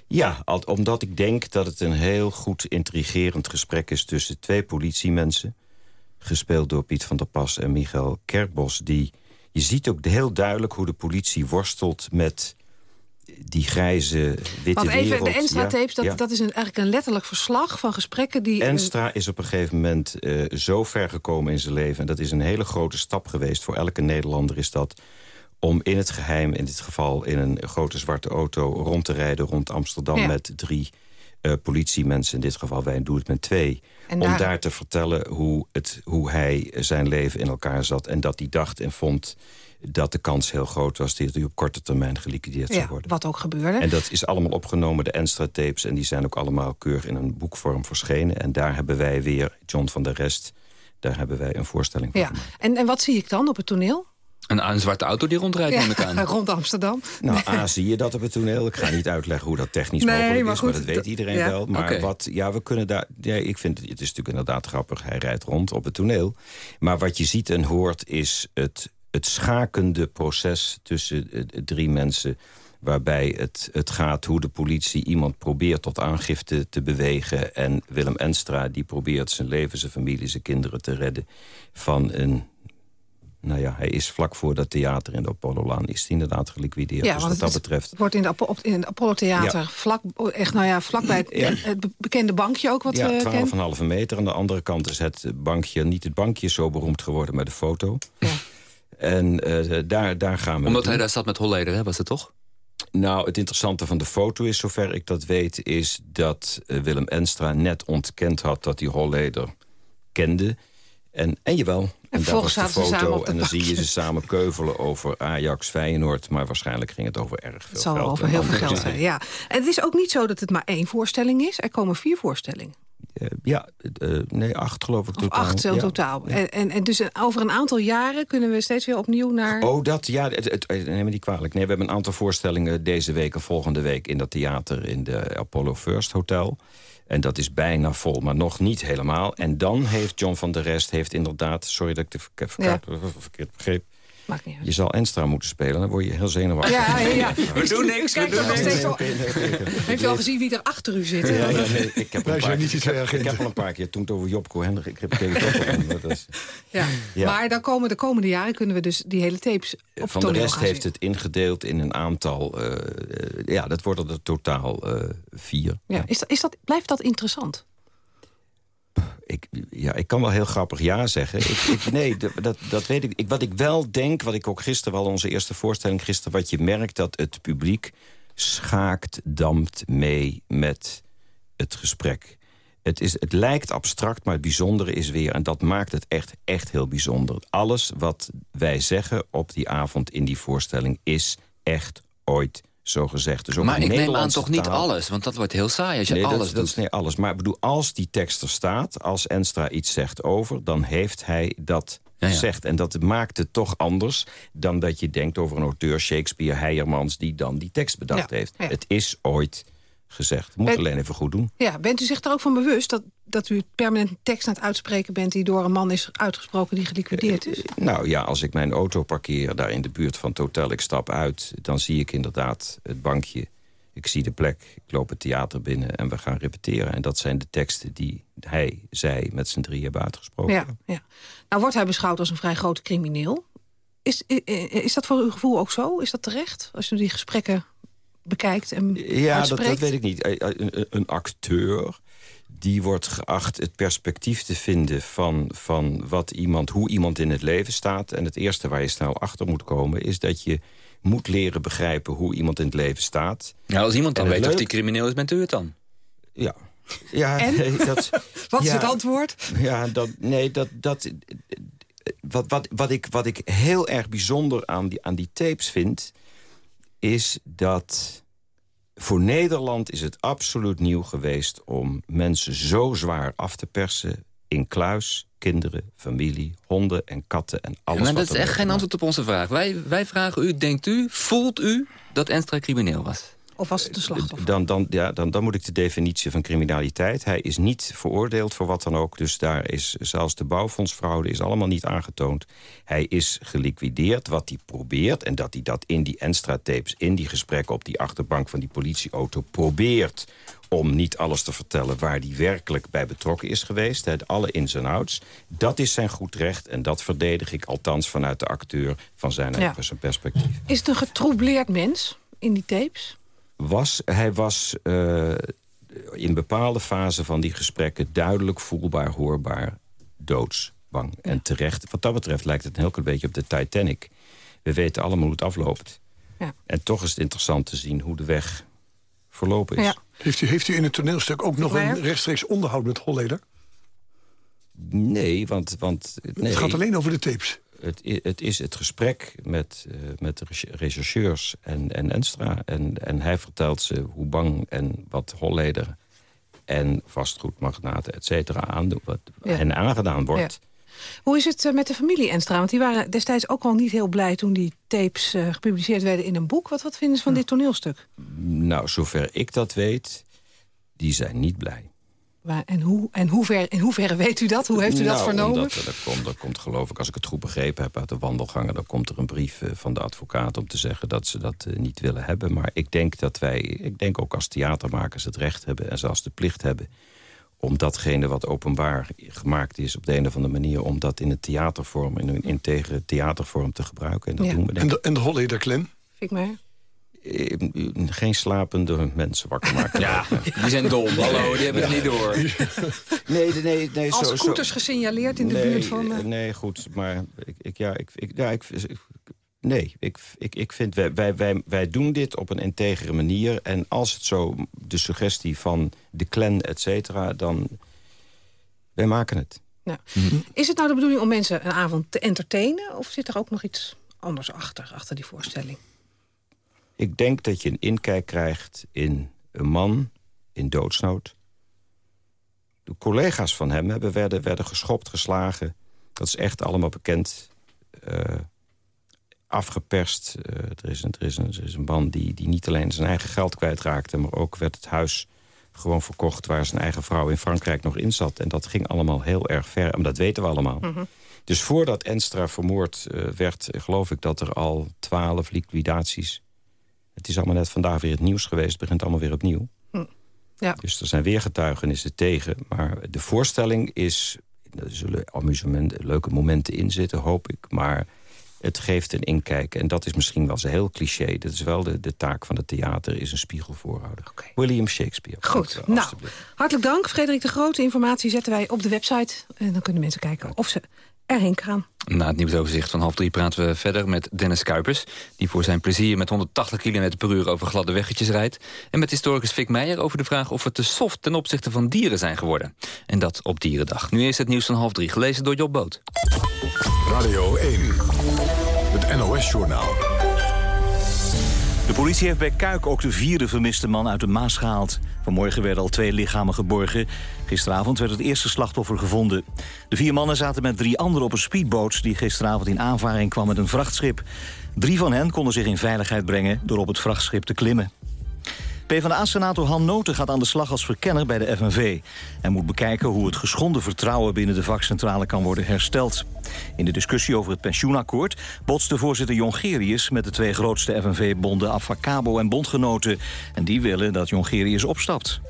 ja, al, omdat ik denk dat het een heel goed intrigerend gesprek is... tussen twee politiemensen, gespeeld door Piet van der Pas en Michael Kerkbos... die, je ziet ook heel duidelijk hoe de politie worstelt met die grijze, witte Want even, wereld... de Enstra-tapes, dat, ja. dat is een, eigenlijk een letterlijk verslag van gesprekken die... Enstra is op een gegeven moment eh, zo ver gekomen in zijn leven... en dat is een hele grote stap geweest. Voor elke Nederlander is dat om in het geheim, in dit geval in een grote zwarte auto... rond te rijden rond Amsterdam Ja. met drie eh, politiemensen. In dit geval, wij doen het met twee. En om daar- daar te vertellen hoe, het, hoe hij zijn leven in elkaar zat... en dat hij dacht en vond dat de kans heel groot was... dat hij op korte termijn geliquideerd zou ja, worden. wat ook gebeurde. En dat is allemaal opgenomen, de Enstra-tapes... en die zijn ook allemaal keurig in een boekvorm verschenen. En daar hebben wij weer, John van der Rest... daar hebben wij een voorstelling van Ja. En, en wat zie ik dan op het toneel? Een, een zwarte auto die rondrijdt, neem ik aan. rond Amsterdam. Nou, A, zie je dat op het toneel. Ik ga niet uitleggen hoe dat technisch Nee, mogelijk maar is, goed, maar dat weet iedereen ja. wel. Maar wat, ja, we kunnen daar... Ja, ik vind, het is natuurlijk inderdaad grappig, hij rijdt rond op het toneel. Maar wat je ziet en hoort is het, het schakende proces tussen eh, drie mensen... waarbij het, het gaat hoe de politie iemand probeert tot aangifte te bewegen... en Willem Enstra die probeert zijn leven, zijn familie, zijn kinderen te redden... van een nou ja, hij is vlak voor dat theater in de Apollo-laan... is hij inderdaad geliquideerd. dus wat dat het betreft... wordt in, de, Apo- in het Apollo Theater Ja. vlak, echt, nou ja, vlakbij het, Ja. het be- bekende bankje ook wat ja, we kennen. 12,5 meter. Aan de andere kant is het bankje... niet het bankje zo beroemd geworden, maar de foto. En eh, daar, daar gaan we Omdat hij daar zat met Holleder, hè, was het toch? Nou, het interessante van de foto is, zover ik dat weet... is dat eh, Willem Enstra net ontkend had dat hij Holleder kende. En, en jawel, en, daar vervolgens was de zaten ze samen foto. En dan zie je ze samen keuvelen over Ajax, Feyenoord... maar waarschijnlijk ging het over erg veel Het zal geld. over en heel veel geld zijn, ja. En het is ook niet zo dat het maar één voorstelling is. Er komen vier voorstellingen. Eh, ja, eh, nee, acht geloof ik Of totaal. acht Ja. totaal. En, en, en dus over een aantal jaren kunnen we steeds weer opnieuw naar... Oh, dat, ja, het, het, het- neem me niet kwalijk. Nee, we hebben een aantal voorstellingen deze week en volgende week... in dat theater in de Apollo First Hotel. En dat is bijna vol, maar nog niet helemaal. En dan heeft John van der Rest heeft inderdaad... Sorry dat ik de verkeerd, verkeerd, verkeerd begreep. Maakt niet uit. Je zal Enstra moeten spelen, dan word je heel zenuwachtig. Ja, ja, ja. We doen niks, we doen niks. steeds zo- Nee, nee, nee, nee. Heeft u al gezien wie er achter u zit? Ja, nee, ik, heb paar, niet ik, heb, ik agenten. heb al een paar keer toen het over Job Cohen... Ik heb het dat is, Ja. Ja. Maar dan komen de komende jaren kunnen we dus die hele tapes op Van de rest heeft het ingedeeld in een aantal... eh, eh, ja, dat worden er totaal eh, vier. Ja. Is dat, is dat, blijft dat interessant? Ik, ja, ik kan wel heel grappig ja zeggen. Ik, nee, dat, dat, dat weet ik. ik. Wat ik wel denk, wat ik ook gisteren wel onze eerste voorstelling gisteren... wat je merkt, dat het publiek schaakt, dampt mee met het gesprek. Het, is, het lijkt abstract, maar het bijzondere is weer... en dat maakt het echt, echt heel bijzonder. Alles wat wij zeggen op die avond in die voorstelling... is echt ooit zo gezegd. Dus ook maar ik neem aan toch niet taal. alles, want dat wordt heel saai als je Nee, alles dat, doet. is nee, alles. Maar ik bedoel, als die tekst er staat, als Enstra iets zegt over... dan heeft hij dat Ja, ja. gezegd. En dat maakt het toch anders dan dat je denkt over een auteur... Shakespeare, Heijermans, die dan die tekst bedacht Ja, heeft. ja. Het is ooit gezegd. Moet Ben- alleen even goed doen. Ja, bent u zich er ook van bewust dat, dat u permanent een tekst aan het uitspreken bent... die door een man is uitgesproken die geliquideerd is? Nou ja, als ik mijn auto parkeer daar in de buurt van het hotel... ik stap uit, dan zie ik inderdaad het bankje. Ik zie de plek, ik loop het theater binnen en we gaan repeteren. En dat zijn de teksten die hij, zij met z'n drie hebben uitgesproken. Ja, ja. Nou wordt hij beschouwd als een vrij grote crimineel. Is, i- i- is dat voor uw gevoel ook zo? Is dat terecht? Als u die gesprekken bekijkt en Ja, dat, weet ik niet. Eh, eh, Een, een acteur die wordt geacht het perspectief te vinden van, van wat iemand, hoe iemand in het leven staat. En het eerste waar je snel achter moet komen is dat je moet leren begrijpen hoe iemand in het leven staat. Ja, als iemand dan weet het of die leuk- crimineel is, bent u het dan? Ja. Ja, En? dat, Wat is het antwoord? Ja, dat, nee, dat, dat, wat, wat, wat, ik, wat ik heel erg bijzonder aan die, aan die tapes vind... is dat voor Nederland is het absoluut nieuw geweest... om mensen zo zwaar af te persen in kluis, kinderen, familie, honden en katten en alles maar wat dat is echt geen antwoord op onze vraag. Wij, wij vragen u, denkt u, voelt u dat Enstra crimineel was? Of was het een slachtoffer? dan, dan, ja, dan, dan moet ik de definitie van criminaliteit. Hij is niet veroordeeld voor wat dan ook. Dus daar is zelfs de bouwfondsfraude is allemaal niet aangetoond. Hij is geliquideerd. Wat hij probeert, en dat hij dat in die Enstra-tapes... in die gesprekken op die achterbank van die politieauto probeert... om niet alles te vertellen waar hij werkelijk bij betrokken is geweest. Het alle ins en outs. Dat is zijn goed recht en dat verdedig ik althans vanuit de acteur... van zijn, Ja. zijn perspectief. Is het een getroubleerd mens? in die tapes? Was, hij was uh, in bepaalde fasen van die gesprekken... duidelijk voelbaar, hoorbaar, doodsbang. Ja. En terecht, wat dat betreft lijkt het een heel klein beetje op de Titanic. We weten allemaal hoe het afloopt. Ja. En toch is het interessant te zien hoe de weg verlopen is. Ja. Heeft, u, heeft u in het toneelstuk ook nog een rechtstreeks onderhoud met Holleder? Nee, want... want nee. Het gaat alleen over de tapes. Het, het is het gesprek met, uh, met de rechercheurs en, en Enstra. En, en hij vertelt ze hoe bang en wat Holleder en vastgoedmagnaten, et cetera, aandoen, wat hen aangedaan wordt. Ja. Hoe is het uh, met de familie Enstra? Want die waren destijds ook al niet heel blij toen die tapes uh, gepubliceerd werden in een boek. Wat, wat vinden ze van dit toneelstuk? Nou, zover ik dat weet, die zijn niet blij. Maar en, hoe, en hoe ver, in hoeverre weet u dat? Hoe heeft u dat nou, vernomen? Omdat, dat, komt, dat komt geloof ik, als ik het goed begrepen heb... uit de wandelgangen, dan komt er een brief uh, van de advocaat... om te zeggen dat ze dat uh, niet willen hebben. Maar ik denk dat wij, ik denk ook als theatermakers het recht hebben... en zelfs de plicht hebben om datgene wat openbaar gemaakt is... op de een of andere manier, om dat in een theatervorm... in een integere theatervorm te gebruiken. En, dat ja. doen we, en de, en de Holleder? Vind ik maar. Eh, geen slapende mensen wakker maken. Ja, die zijn dom. Hallo, die hebben het niet door. Nee, nee, nee. Als zo, scooters gesignaleerd in de buurt van... Uh... Nee, goed, maar ik, ik, ja, ik, ik, ja, ik, nee, ik, ik, ik vind, wij, wij, wij, wij doen dit op een integere manier. En als het zo, de suggestie van de clan, et cetera, dan... Wij maken het. Ja. Is het nou de bedoeling om mensen een avond te entertainen? Of zit er ook nog iets anders achter, achter die voorstelling? Ik denk dat je een inkijk krijgt in een man in doodsnood. De collega's van hem hebben, werden, werden geschopt, geslagen. Dat is echt allemaal bekend. Uh, afgeperst. Uh, er, is een, er, is een, er is een man die, die niet alleen zijn eigen geld kwijtraakte... maar ook werd het huis gewoon verkocht... waar zijn eigen vrouw in Frankrijk nog in zat. En dat ging allemaal heel erg ver. Maar dat weten we allemaal. Mm -hmm. Dus voordat Enstra vermoord uh, werd... geloof ik dat er al twaalf liquidaties het is allemaal net vandaag weer het nieuws geweest. Het begint allemaal weer opnieuw. Hm. Ja. Dus er zijn weer getuigenissen tegen. Maar de voorstelling is... Er zullen amusement, leuke momenten in zitten, hoop ik. Maar het geeft een inkijk. En dat is misschien wel heel cliché. Dat is wel de, de taak van het theater, is een spiegel voorhouden. Okay. William Shakespeare. Goed, nou, hartelijk dank. Frederik de Grote informatie zetten wij op de website. En dan kunnen mensen kijken of ze erheen gaan. Na het nieuwsoverzicht van half drie praten we verder met Dennis Kuipers... die voor zijn plezier met 180 km per uur over gladde weggetjes rijdt... en met historicus Fik Meijer over de vraag of we te soft... ten opzichte van dieren zijn geworden. En dat op Dierendag. Nu is het nieuws van half drie, gelezen door Job Boot. Radio 1, het NOS-journaal. De politie heeft bij Kuik ook de vierde vermiste man uit de Maas gehaald. Vanmorgen werden al twee lichamen geborgen. Gisteravond werd het eerste slachtoffer gevonden. De vier mannen zaten met drie anderen op een speedboot... die gisteravond in aanvaring kwam met een vrachtschip. Drie van hen konden zich in veiligheid brengen door op het vrachtschip te klimmen. PvdA-senator Han Noten gaat aan de slag als verkenner bij de FNV. Hij moet bekijken hoe het geschonden vertrouwen binnen de vakcentrale kan worden hersteld. In de discussie over het pensioenakkoord botste voorzitter Jongerius... met de twee grootste FNV-bonden Afacabo en Bondgenoten. En die willen dat Jongerius opstapt.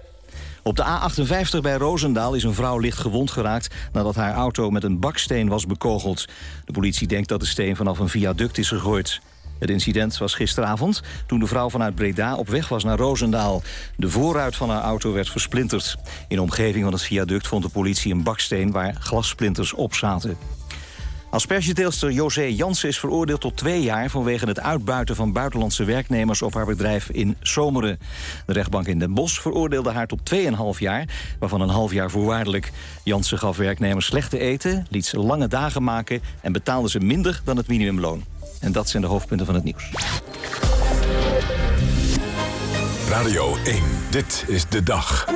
Op de A58 bij Roosendaal is een vrouw licht gewond geraakt... nadat haar auto met een baksteen was bekogeld. De politie denkt dat de steen vanaf een viaduct is gegooid. Het incident was gisteravond toen de vrouw vanuit Breda op weg was naar Roosendaal. De voorruit van haar auto werd versplinterd. In de omgeving van het viaduct vond de politie een baksteen waar glassplinters op zaten. Aspergeteelster José Jansen is veroordeeld tot twee jaar... vanwege het uitbuiten van buitenlandse werknemers op haar bedrijf in Zomeren. De rechtbank in Den Bosch veroordeelde haar tot 2,5 jaar... waarvan een half jaar voorwaardelijk. Jansen gaf werknemers slechte eten, liet ze lange dagen maken... en betaalde ze minder dan het minimumloon. En dat zijn de hoofdpunten van het nieuws. Radio 1, dit is de dag.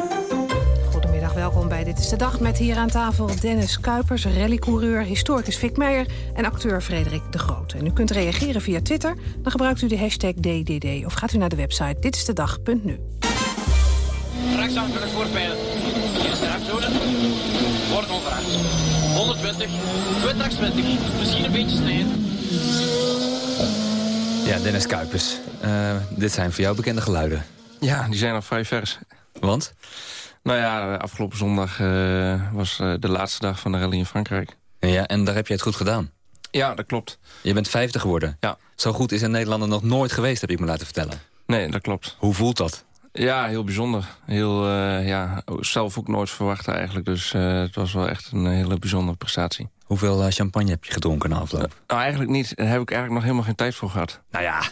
Goedemiddag, welkom bij Dit is de Dag met hier aan tafel Dennis Kuipers, rallycoureur, historicus Fik Meijer en acteur Frederik de Groot. En u kunt reageren via Twitter, dan gebruikt u de hashtag DDD of gaat u naar de website ditistedag.nu. Rechtsaf voor de voorpijlen. Geen strafzone. Wordt onverrechts. 120, 220, misschien een beetje snijden. Ja, Dennis Kuipers. Uh, dit zijn voor jou bekende geluiden. Ja, die zijn nog vrij vers. Want? Nou ja, afgelopen zondag uh, was uh, de laatste dag van de rally in Frankrijk. Ja, en daar heb je het goed gedaan. Ja, dat klopt. Je bent vijfde geworden. Ja. Zo goed is een Nederlander nog nooit geweest, heb ik me laten vertellen. Nee, dat klopt. Hoe voelt dat? Ja, heel bijzonder. Heel, uh, ja, zelf ook nooit verwacht eigenlijk. Dus uh, het was wel echt een hele bijzondere prestatie. Hoeveel uh, champagne heb je gedronken na afloop? nou, eigenlijk niet. Daar heb ik eigenlijk nog helemaal geen tijd voor gehad. Nou ja,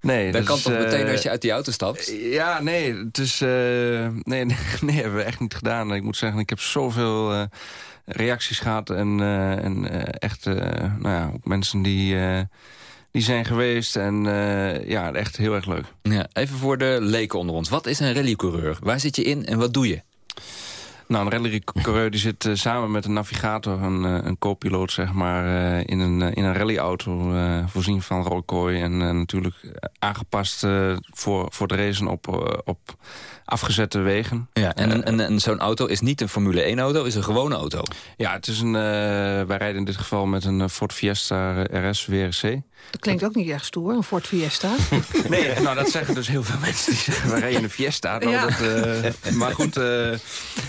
nee, dat dus, kan toch meteen als je uit die auto stapt? Ja, nee, het is, nee, nee, nee, hebben we echt niet gedaan. Ik moet zeggen, ik heb zoveel reacties gehad. En, en echt, nou ja, ook mensen die die zijn geweest. En uh, ja, echt heel erg leuk. Ja, even voor de leken onder ons. Wat is een rallycoureur? Waar zit je in en wat doe je? Nou, een rallycoureur die zit uh, samen met een navigator, een, uh, een co-piloot, zeg maar, uh, in een, in een rallyauto, voorzien van rolkooi en natuurlijk aangepast voor, voor de racen op, op afgezette wegen. Ja, en, en, en, en zo'n auto is niet een Formule 1-auto, is een gewone auto? Ja, het is een, wij rijden in dit geval met een Ford Fiesta RS WRC. Dat klinkt ook niet erg stoer, een Ford Fiesta. nee, nou dat zeggen dus heel veel mensen die zeggen, we rijden een Fiesta. Nou, ja. dat, uh, maar goed, uh,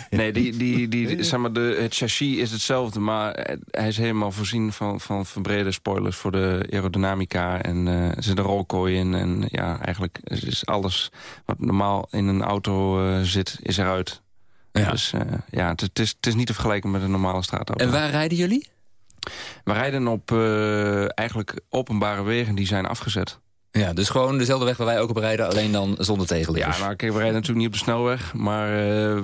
nee, die, die, die, zeg maar, de, het chassis is hetzelfde, maar hij is helemaal voorzien van, van verbrede spoilers voor de aerodynamica. En uh, er zit een rolkooi in en ja, eigenlijk is alles wat normaal in een auto zit, is eruit. Ja. Dus ja, het, het, is, het is niet te vergelijken met een normale straatauto. En waar rijden jullie? We rijden op uh, eigenlijk openbare wegen die zijn afgezet. Ja, dus gewoon dezelfde weg waar wij ook op rijden, alleen dan zonder tegenliggers. Ja, nou kijk, we rijden natuurlijk niet op de snelweg, maar uh,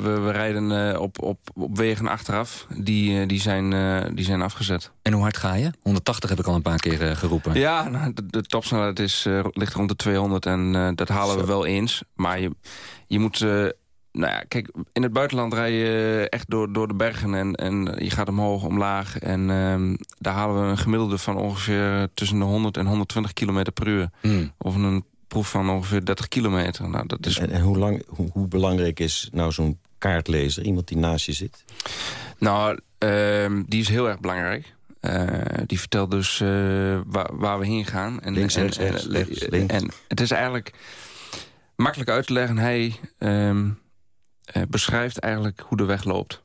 we, we, rijden uh, op, op, op wegen achteraf. Die, die, zijn, die zijn afgezet. En hoe hard ga je? 180 heb ik al een paar keer geroepen. Ja, nou, de, de topsnelheid is, ligt rond de 200 en dat halen Zo. we wel eens. Maar je, je moet nou ja, kijk, in het buitenland rij je echt door, door de bergen en, en je gaat omhoog, omlaag. En um, daar halen we een gemiddelde van ongeveer tussen de 100 en 120 km per uur. Mm. Of een proef van ongeveer 30 kilometer. Nou, dat is... En, en hoe, lang, hoe, hoe, belangrijk is nou zo'n kaartlezer, iemand die naast je zit? Nou, um, die is heel erg belangrijk. Uh, die vertelt dus uh, waar, waar, we heen gaan. En, links, en, rechts, links. En het is eigenlijk makkelijk uit te leggen. Hij... Um, uh, beschrijft eigenlijk hoe de weg loopt.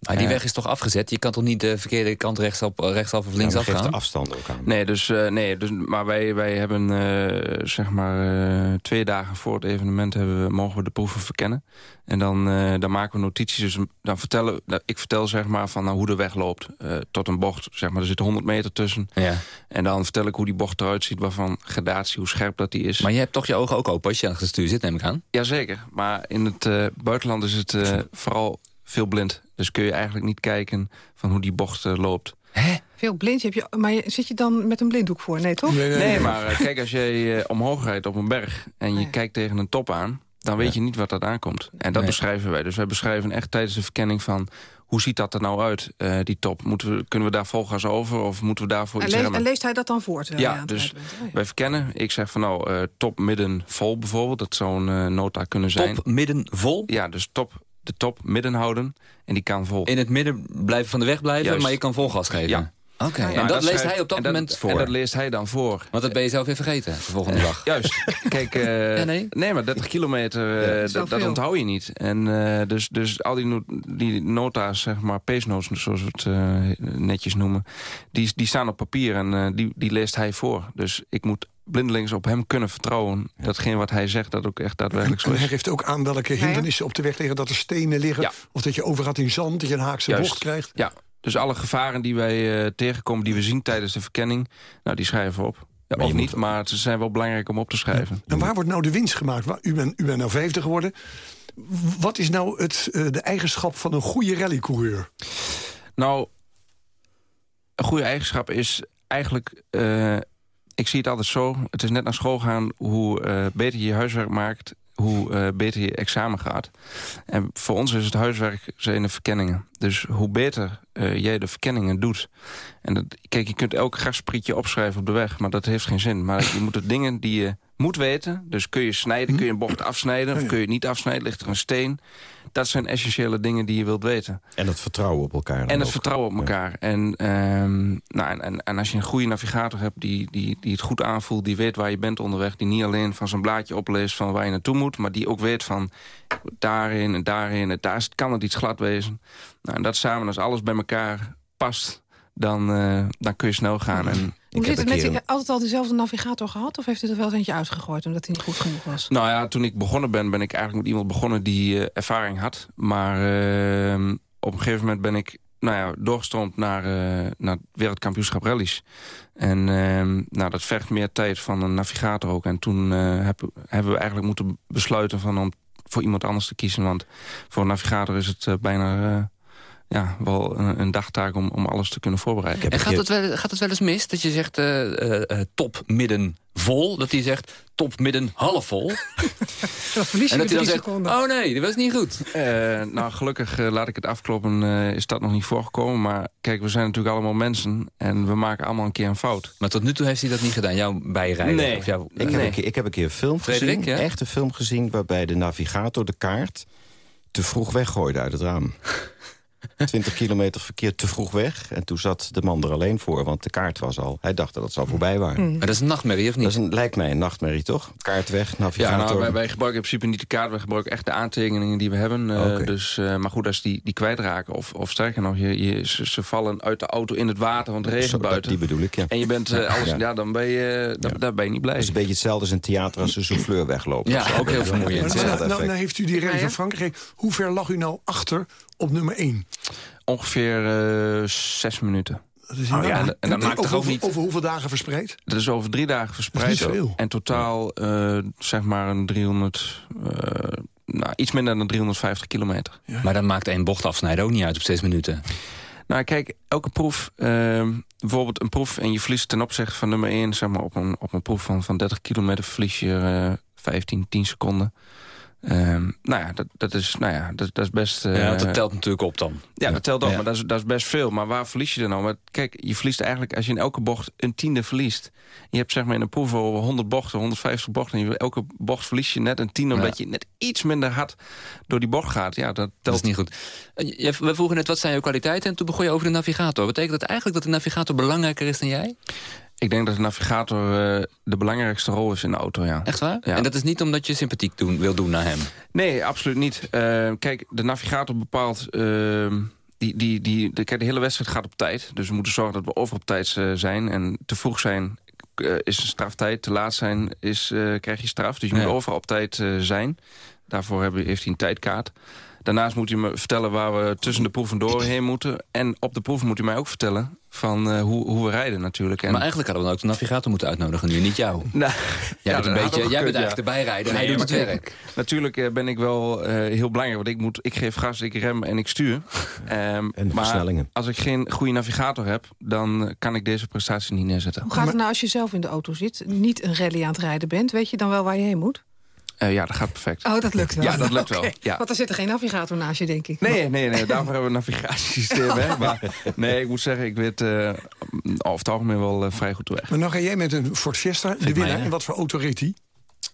Maar die weg is toch afgezet? Je kan toch niet de verkeerde kant rechtsaf, rechtsaf of linksaf ja, gaan? de afstand ook aan. Nee, dus, uh, nee dus, maar wij, wij hebben uh, zeg maar twee dagen voor het evenement hebben we, mogen we de proeven verkennen. En dan, dan maken we notities. Dus dan vertellen, ik vertel zeg maar van nou, hoe de weg loopt tot een bocht. Zeg maar, er zit 100 meter tussen. Ja. En dan vertel ik hoe die bocht eruit ziet, waarvan gradatie, hoe scherp dat die is. Maar je hebt toch je ogen ook open als je aan het stuur zit, neem ik aan? Jazeker, maar in het buitenland is het vooral veel blind. Dus kun je eigenlijk niet kijken van hoe die bocht uh, loopt. Hè? Veel blind? Heb je, maar zit je dan met een blinddoek voor? Nee, toch? Nee, nee, nee maar uh, kijk, als je uh, omhoog rijdt op een berg... en je kijkt tegen een top aan, dan weet ja. je niet wat dat aankomt. En dat nee. beschrijven wij. Dus wij beschrijven echt tijdens de verkenning van... hoe ziet dat er nou uit, uh, die top? Moeten we, kunnen we daar volgas over of moeten we daarvoor en iets leest? En leest hij dat dan voor? Ja, dus? Oh, ja. wij verkennen. Ik zeg van nou, top, midden, vol bijvoorbeeld. Dat zou een nota kunnen zijn. Top, midden, vol? Ja, dus top de top midden houden en die kan vol. In het midden blijven van de weg blijven, Juist. maar je kan vol gas geven? Ja. Oké, okay. nou, en dat, dat leest hij op dat, dat moment voor? En dat leest hij dan voor. Want dat ben je zelf weer vergeten, de volgende dag. Juist. Kijk, uh, ja, nee? nee? maar 30 kilometer, uh, ja, dat onthoud je niet. En uh, dus, dus al die, no die nota's, zeg maar, pace notes, zoals we het netjes noemen... die, die staan op papier en die, die leest hij voor. Dus ik moet blindelings op hem kunnen vertrouwen... datgene wat hij zegt, dat ook echt daadwerkelijk zo is. En hij geeft ook aan welke hindernissen op de weg liggen... dat er stenen liggen, ja. of dat je overgaat in zand... dat je een haakse Juist. bocht krijgt. Ja, dus alle gevaren die wij uh, tegenkomen, die we zien tijdens de verkenning... nou, die schrijven we op. Ja, of niet, moet... maar ze zijn wel belangrijk om op te schrijven. Ja. En waar wordt nou de winst gemaakt? U bent, u bent nou 50 geworden. Wat is nou het, uh, de eigenschap van een goede rallycoureur? Nou, een goede eigenschap is eigenlijk... Uh, ik zie het altijd zo. Het is net naar school gaan. Hoe uh, beter je je huiswerk maakt, hoe uh, beter je examen gaat. En voor ons is het huiswerk zijn de verkenningen. Dus hoe beter uh, jij de verkenningen doet. En dat, kijk, je kunt elk grasprietje opschrijven op de weg, maar dat heeft geen zin. Maar je moet de dingen die je moet weten. Dus kun je snijden, kun je een bocht afsnijden... of kun je niet afsnijden, ligt er een steen. Dat zijn essentiële dingen die je wilt weten. En het vertrouwen op elkaar. En het ook. vertrouwen op elkaar. Ja. En, um, nou, en, en als je een goede navigator hebt die, die, die het goed aanvoelt... die weet waar je bent onderweg... die niet alleen van zijn blaadje opleest van waar je naartoe moet... maar die ook weet van daarin en daarin... en daar kan het iets glad wezen. Nou, en dat samen, als alles bij elkaar past... dan, uh, dan kun je snel gaan. En Hoe Ik zit heb het met u altijd al dezelfde navigator gehad? Of heeft u er wel eens eentje uitgegooid omdat hij niet goed genoeg was? Nou ja, toen ik begonnen ben, ben ik eigenlijk met iemand begonnen die eh, ervaring had. Maar eh, op een gegeven moment ben ik nou ja, doorgestroomd naar, eh, naar het wereldkampioenschap rallies. En eh, nou, dat vergt meer tijd van een navigator ook. En toen eh, heb- hebben we eigenlijk moeten besluiten van om voor iemand anders te kiezen. Want voor een navigator is het eh, bijna eh, ja, wel een, een dagtaak om, om alles te kunnen voorbereiden. En gaat het, wel, gaat het wel eens mis dat je zegt eh, eh, eh, top, midden, vol? Dat hij zegt top, midden, half vol? Dan verlies je en dat weer hij dan drie zegt, seconden. oh nee, dat was niet goed. Eh, nou, gelukkig laat ik het afkloppen, eh, is dat nog niet voorgekomen. Maar kijk, we zijn natuurlijk allemaal mensen en we maken allemaal een keer een fout. Maar tot nu toe heeft hij dat niet gedaan, jouw bijrijden? Nee. Of jouw, Ik, heb een keer, ik heb een keer een film Frederik, gezien, ja? echt een film gezien... waarbij de navigator de kaart te vroeg weggooide uit het raam. 20 kilometer verkeerd te vroeg weg. En toen zat de man er alleen voor, want de kaart was al. Hij dacht dat het al voorbij waren. Maar dat is een nachtmerrie, of niet? Dat is een, lijkt mij een nachtmerrie, toch? Kaart weg, Ja, navigator. nou, wij, wij gebruiken in principe niet de kaart, wij gebruiken echt de aantekeningen die we hebben. Eh, Oké. dus, eh, maar goed, als die, die kwijtraken, of, of sterker nog, je, je, ze, ze vallen uit de auto in het water, want het regent Zo, dat- buiten. die bedoel ik, ja. En je bent eh, alles, ja. Ja. dan ben je, dan, daar ben je niet blij. Dat is een beetje hetzelfde als een theater als een souffleur wegloopt. Ja, ook heel vermoeiend. Nou, nou, nou heeft u die Ja, ja. van Frankrijk. Hoe ver lag u nou achter op nummer 1? Ongeveer eh, zes minuten. Dat is Oh, ja, en- en dat maakt over, toch ook niet- over hoeveel dagen verspreid? Dat is over drie dagen verspreid. Dat is niet veel. En totaal, eh, zeg maar, een 300... eh, nou, iets minder dan 350 kilometer. Maar dan maakt één bocht afsnijden ook niet uit op zes minuten. Nou, kijk, elke proef, eh, bijvoorbeeld een proef... en je verliest ten opzichte van nummer 1... zeg maar op een, op een proef van, van 30 kilometer verlies je eh 15, 10 seconden. Ehm, nou ja, dat, dat, is, nou ja dat, dat is best... eh, ja, want dat telt natuurlijk op dan. Ja, dat telt op, Ja. maar dat is, dat is best veel. Maar waar verlies je er nou? Maar kijk, je verliest eigenlijk als je in elke bocht een tiende verliest. Je hebt zeg maar in een proef over 100 bochten, 150 bochten. En je- elke bocht verlies je net een tiende, omdat je net iets minder hard door die bocht gaat. Ja, dat Dat telt is niet goed. Eh, je- We vroegen net, wat zijn jouw kwaliteiten? En toen begon je over de navigator. Betekent dat eigenlijk dat de navigator belangrijker is dan jij? Ik denk dat de navigator eh, de belangrijkste rol is in de auto, ja. Echt waar? Ja. En dat is niet omdat je sympathiek doen, wil doen naar hem? Nee, absoluut niet. Eh, kijk, de navigator bepaalt... ehm, die, die, die, de, kijk, de hele wedstrijd gaat op tijd. Dus we moeten zorgen dat we over op tijd eh, zijn. En te vroeg zijn is een straftijd. Te laat zijn is, krijg je straf. Dus je Ja. moet overal op tijd zijn. Daarvoor hebben, heeft hij een tijdkaart. Daarnaast moet hij me vertellen waar we tussen de proeven doorheen moeten. En op de proeven moet hij mij ook vertellen van eh, hoe, hoe we rijden natuurlijk. En, Maar eigenlijk hadden we dan ook de navigator moeten uitnodigen nu, niet jou. Nou, Jij ja, bent, een beetje, jij bent ja. eigenlijk de bijrijder en hij doet het werk. Natuurlijk eh, ben ik wel eh, heel belangrijk, want ik, moet, ik geef gas, ik rem en ik stuur. Ehm, En de maar versnellingen. als ik geen goede navigator heb, dan kan ik deze prestatie niet neerzetten. Hoe gaat het nou als je zelf in de auto zit, niet een rally aan het rijden bent? Weet je dan wel waar je heen moet? Eh, ja, dat gaat perfect. Oh, dat lukt wel. Ja, dat lukt wel. Ja. Want er zit er geen navigator naast je, denk ik. Nee, nee, nee, daarvoor hebben we een navigatiesysteem. hè. Maar nee, ik moet zeggen, ik weet eh over het algemeen wel eh, vrij goed weg. Maar nou ga jij met een Ford Fiesta, de winnaar. En wat voor auto reed die?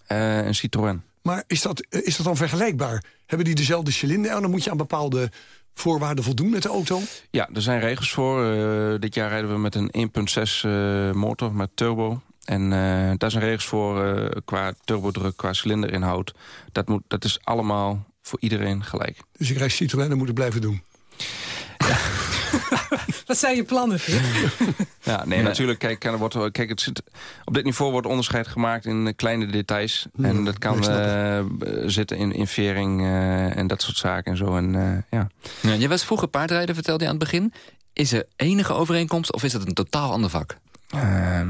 Eh, een Citroën. Maar is dat, is dat dan vergelijkbaar? Hebben die dezelfde cilinder? En dan moet je aan bepaalde voorwaarden voldoen met de auto? Ja, er zijn regels voor. Eh, dit jaar rijden we met een 1.6 eh, motor met turbo. En eh, daar zijn regels voor eh, qua turbodruk, qua cilinderinhoud. Dat, moet, dat is allemaal voor iedereen gelijk. Dus ik rijd Citroën en moet het blijven doen. Wat zijn je plannen? Ja, nee, Ja. natuurlijk. Kijk, kan er wordt, kijk het zit, op dit niveau wordt onderscheid gemaakt in eh, kleine details. en dat kan zitten in, in vering eh, en dat soort zaken en zo. En, eh, ja. Ja, je was vroeger paardrijden, vertelde je aan het begin. Is er enige overeenkomst of is het een totaal ander vak? Ehm,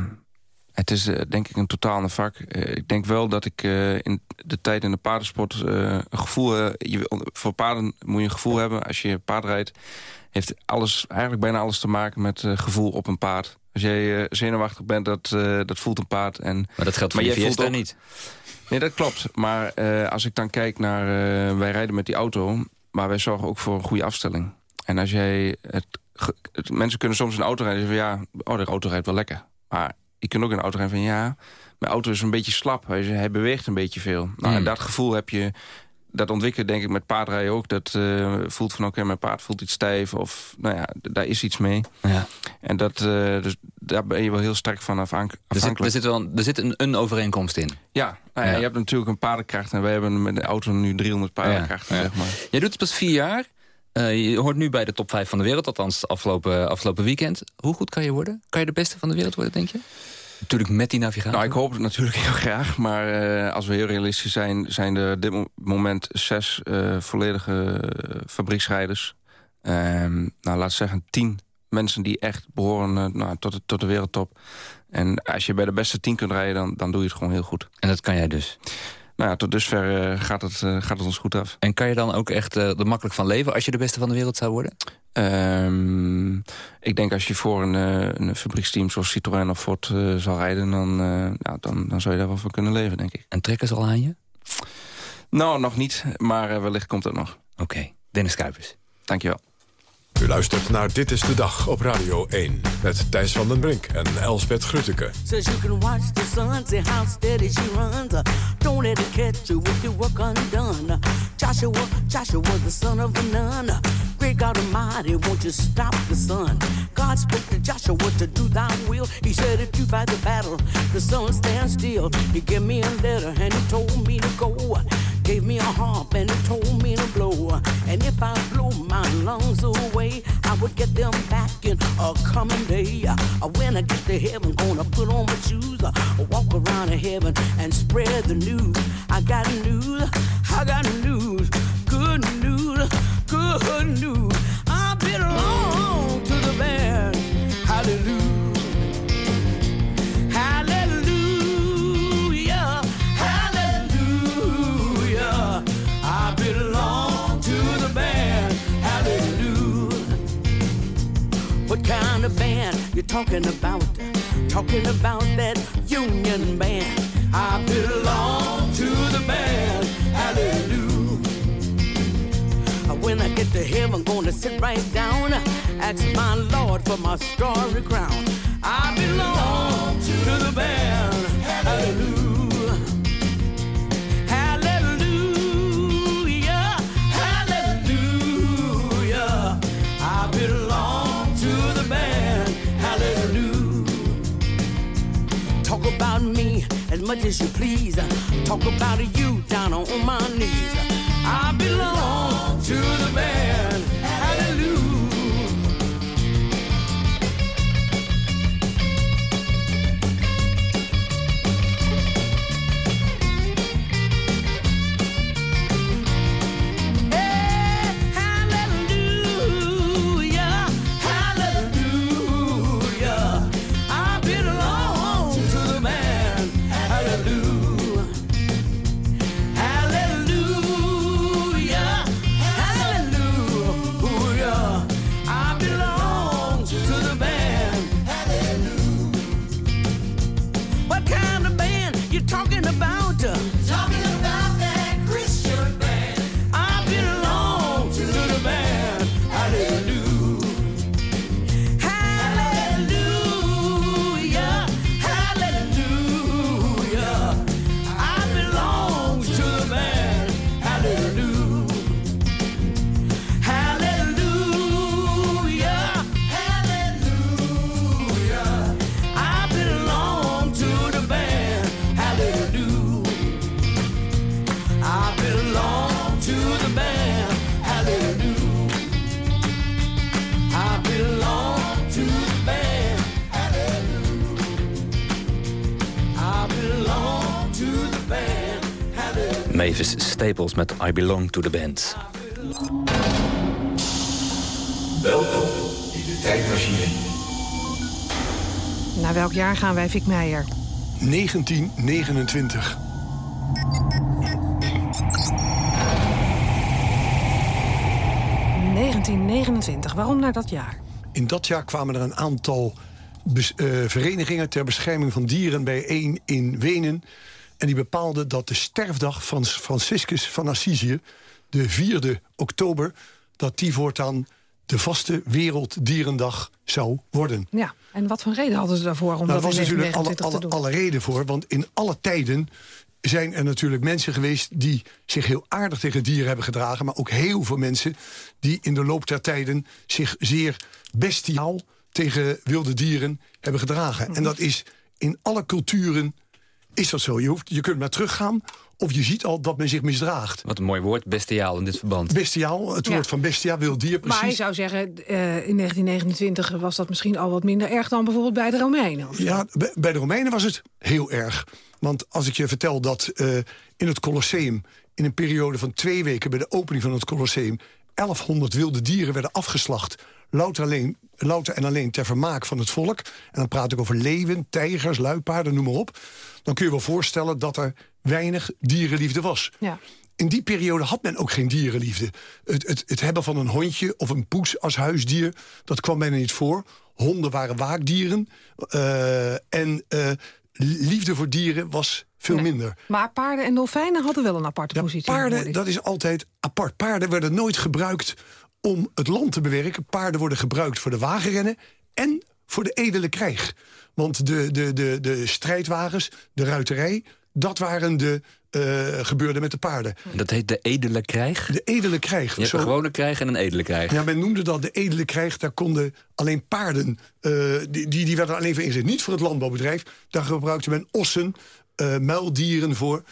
het is eh, denk ik een totaal ander vak. Eh, ik denk wel dat ik eh, in de tijd in de paardensport een gevoel... je, voor paarden moet je een gevoel hebben. Als je paard rijdt, heeft alles, eigenlijk bijna alles te maken met gevoel op een paard. Als jij zenuwachtig bent, dat, dat voelt een paard. En, Maar dat geldt voor Maar je voelt ook- niet. Nee, dat klopt. Maar als ik dan kijk naar... wij rijden met die auto, maar wij zorgen ook voor een goede afstelling. En als jij... Het- mensen kunnen soms een auto rijden en zeggen van... ja, oh, de auto rijdt wel lekker. Maar je kunt ook een auto rijden van... ja, mijn auto is een beetje slap. Hij, hij beweegt een beetje veel. Nou, Mm. En dat gevoel heb je... Dat ontwikkelt denk ik met paardrijden ook. Dat eh, voelt van oké, mijn paard voelt iets stijf. Of nou ja, daar is iets mee. Ja. En dat, eh, dus daar ben je wel heel sterk van afhank- Er zit, afhankelijk. er zit, wel, er zit een, een overeenkomst in. Ja, nou ja, Ja. je hebt natuurlijk een paardenkracht. En wij hebben met de auto nu 300 paardenkrachten, Ja, zeg maar. Jij doet het pas vier jaar. Eh, je hoort nu bij de top 5 van de wereld, althans afgelopen, afgelopen weekend. Hoe goed kan je worden? Kan je de beste van de wereld worden, denk je? Natuurlijk met die navigatie. Nou, ik hoop het natuurlijk heel graag. Maar uh, als we heel realistisch zijn... zijn er op dit moment zes uh, volledige fabrieksrijders. nou, laat zeggen tien mensen die echt behoren nou, tot, de, tot de wereldtop. En als je bij de beste tien kunt rijden, dan, dan doe je het gewoon heel goed. En dat kan jij dus? Nou ja, tot dusver uh, gaat, het, uh, gaat het ons goed af. En kan je dan ook echt uh, er makkelijk van leven... als je de beste van de wereld zou worden? Um, ik denk als je voor een, een fabrieksteam zoals Citroën of Ford zal rijden... Dan, ja, dan, dan zou je daar wel van kunnen leven, denk ik. En trekken ze al aan je? Nou, nog niet, maar wellicht komt dat nog. Oké, okay. Dennis Kuipers. Dankjewel. U luistert naar Dit is de Dag op Radio 1. Met Thijs van den Brink en Elsbeth Grutteke. Says you can watch the sun, see how steady she runs. Don't let it catch you with your work undone. Joshua, Joshua, the son of a nun. Great God Almighty, won't you stop the sun? God spoke to Joshua to do thy will. He said, if you fight the battle, the sun stands still. He gave me a letter and he told me to go. Gave me a harp and he told me to blow. And if I blow my lungs away, I would get them back in a coming day. When I get to heaven, gonna put on my shoes, walk around in heaven and spread the news. I got news, I got news, good news, good news. Band you talking about? Talking about that union band. I belong to the band. Hallelujah. When I get to heaven, gonna sit right down. Ask my Lord for my starry crown. I belong to the band. Hallelujah. About me as much as you please. Talk about you down on my knees. I belong to the band. Staples met I Belong to the Band. Welkom in de tijdmachine. Naar welk jaar gaan wij, Vic Meijer? 1929. ...1929. Waarom naar dat jaar? In dat jaar kwamen er een aantal eh, verenigingen... ter bescherming van dieren bijeen in Wenen. En die bepaalden dat de sterfdag van Franciscus van Assisië... de 4e oktober, dat die voortaan de vaste Werelddierendag zou worden. Ja, en wat voor reden hadden ze daarvoor om Nou, dat daar was natuurlijk alle, 1929 alle, reden voor. Want in alle tijden zijn er natuurlijk mensen geweest... die zich heel aardig tegen dieren hebben gedragen... maar ook heel veel mensen die in de loop der tijden... zich zeer bestiaal tegen wilde dieren hebben gedragen. Mhm. En dat is in alle culturen is dat zo. Je, hoeft, je kunt maar teruggaan of je ziet al dat men zich misdraagt. Wat een mooi woord, bestiaal in dit verband. Bestiaal, het Ja. woord van bestia, wild dier, precies. Maar je zou zeggen, eh, in 1929 was dat misschien al wat minder erg dan bijvoorbeeld bij de Romeinen. Ja, bij- bij de Romeinen was het heel erg. Want als ik je vertel dat eh, in het Colosseum... in een periode van twee weken bij de opening van het Colosseum... 1100 wilde dieren werden afgeslacht. Louter, alleen, louter en alleen ter vermaak van het volk. En dan praat ik over leeuwen, tijgers, luipaarden, noem maar op. Dan kun je wel voorstellen dat er weinig dierenliefde was. Ja. In die periode had men ook geen dierenliefde. Het, het, het hebben van een hondje of een poes als huisdier... dat kwam bijna niet voor. Honden waren waakdieren. eh, en eh, liefde voor dieren was veel minder. Maar paarden en dolfijnen hadden wel een aparte positie. hoor Paarden, dat is altijd apart. Paarden werden nooit gebruikt om het land te bewerken. Paarden worden gebruikt voor de wagenrennen en voor de edele krijg. Want de, de, de, de strijdwagens, de ruiterij... dat waren de gebeurde met de paarden. Dat heet de edele krijg? De edele krijg. Je hebt Zo- een gewone krijg en een edele krijg. ja, men noemde dat de edele krijg. Daar konden alleen paarden, eh, die, die, die werden alleen voor ingezet. Niet voor het landbouwbedrijf. Daar gebruikte men ossen, eh muildieren voor.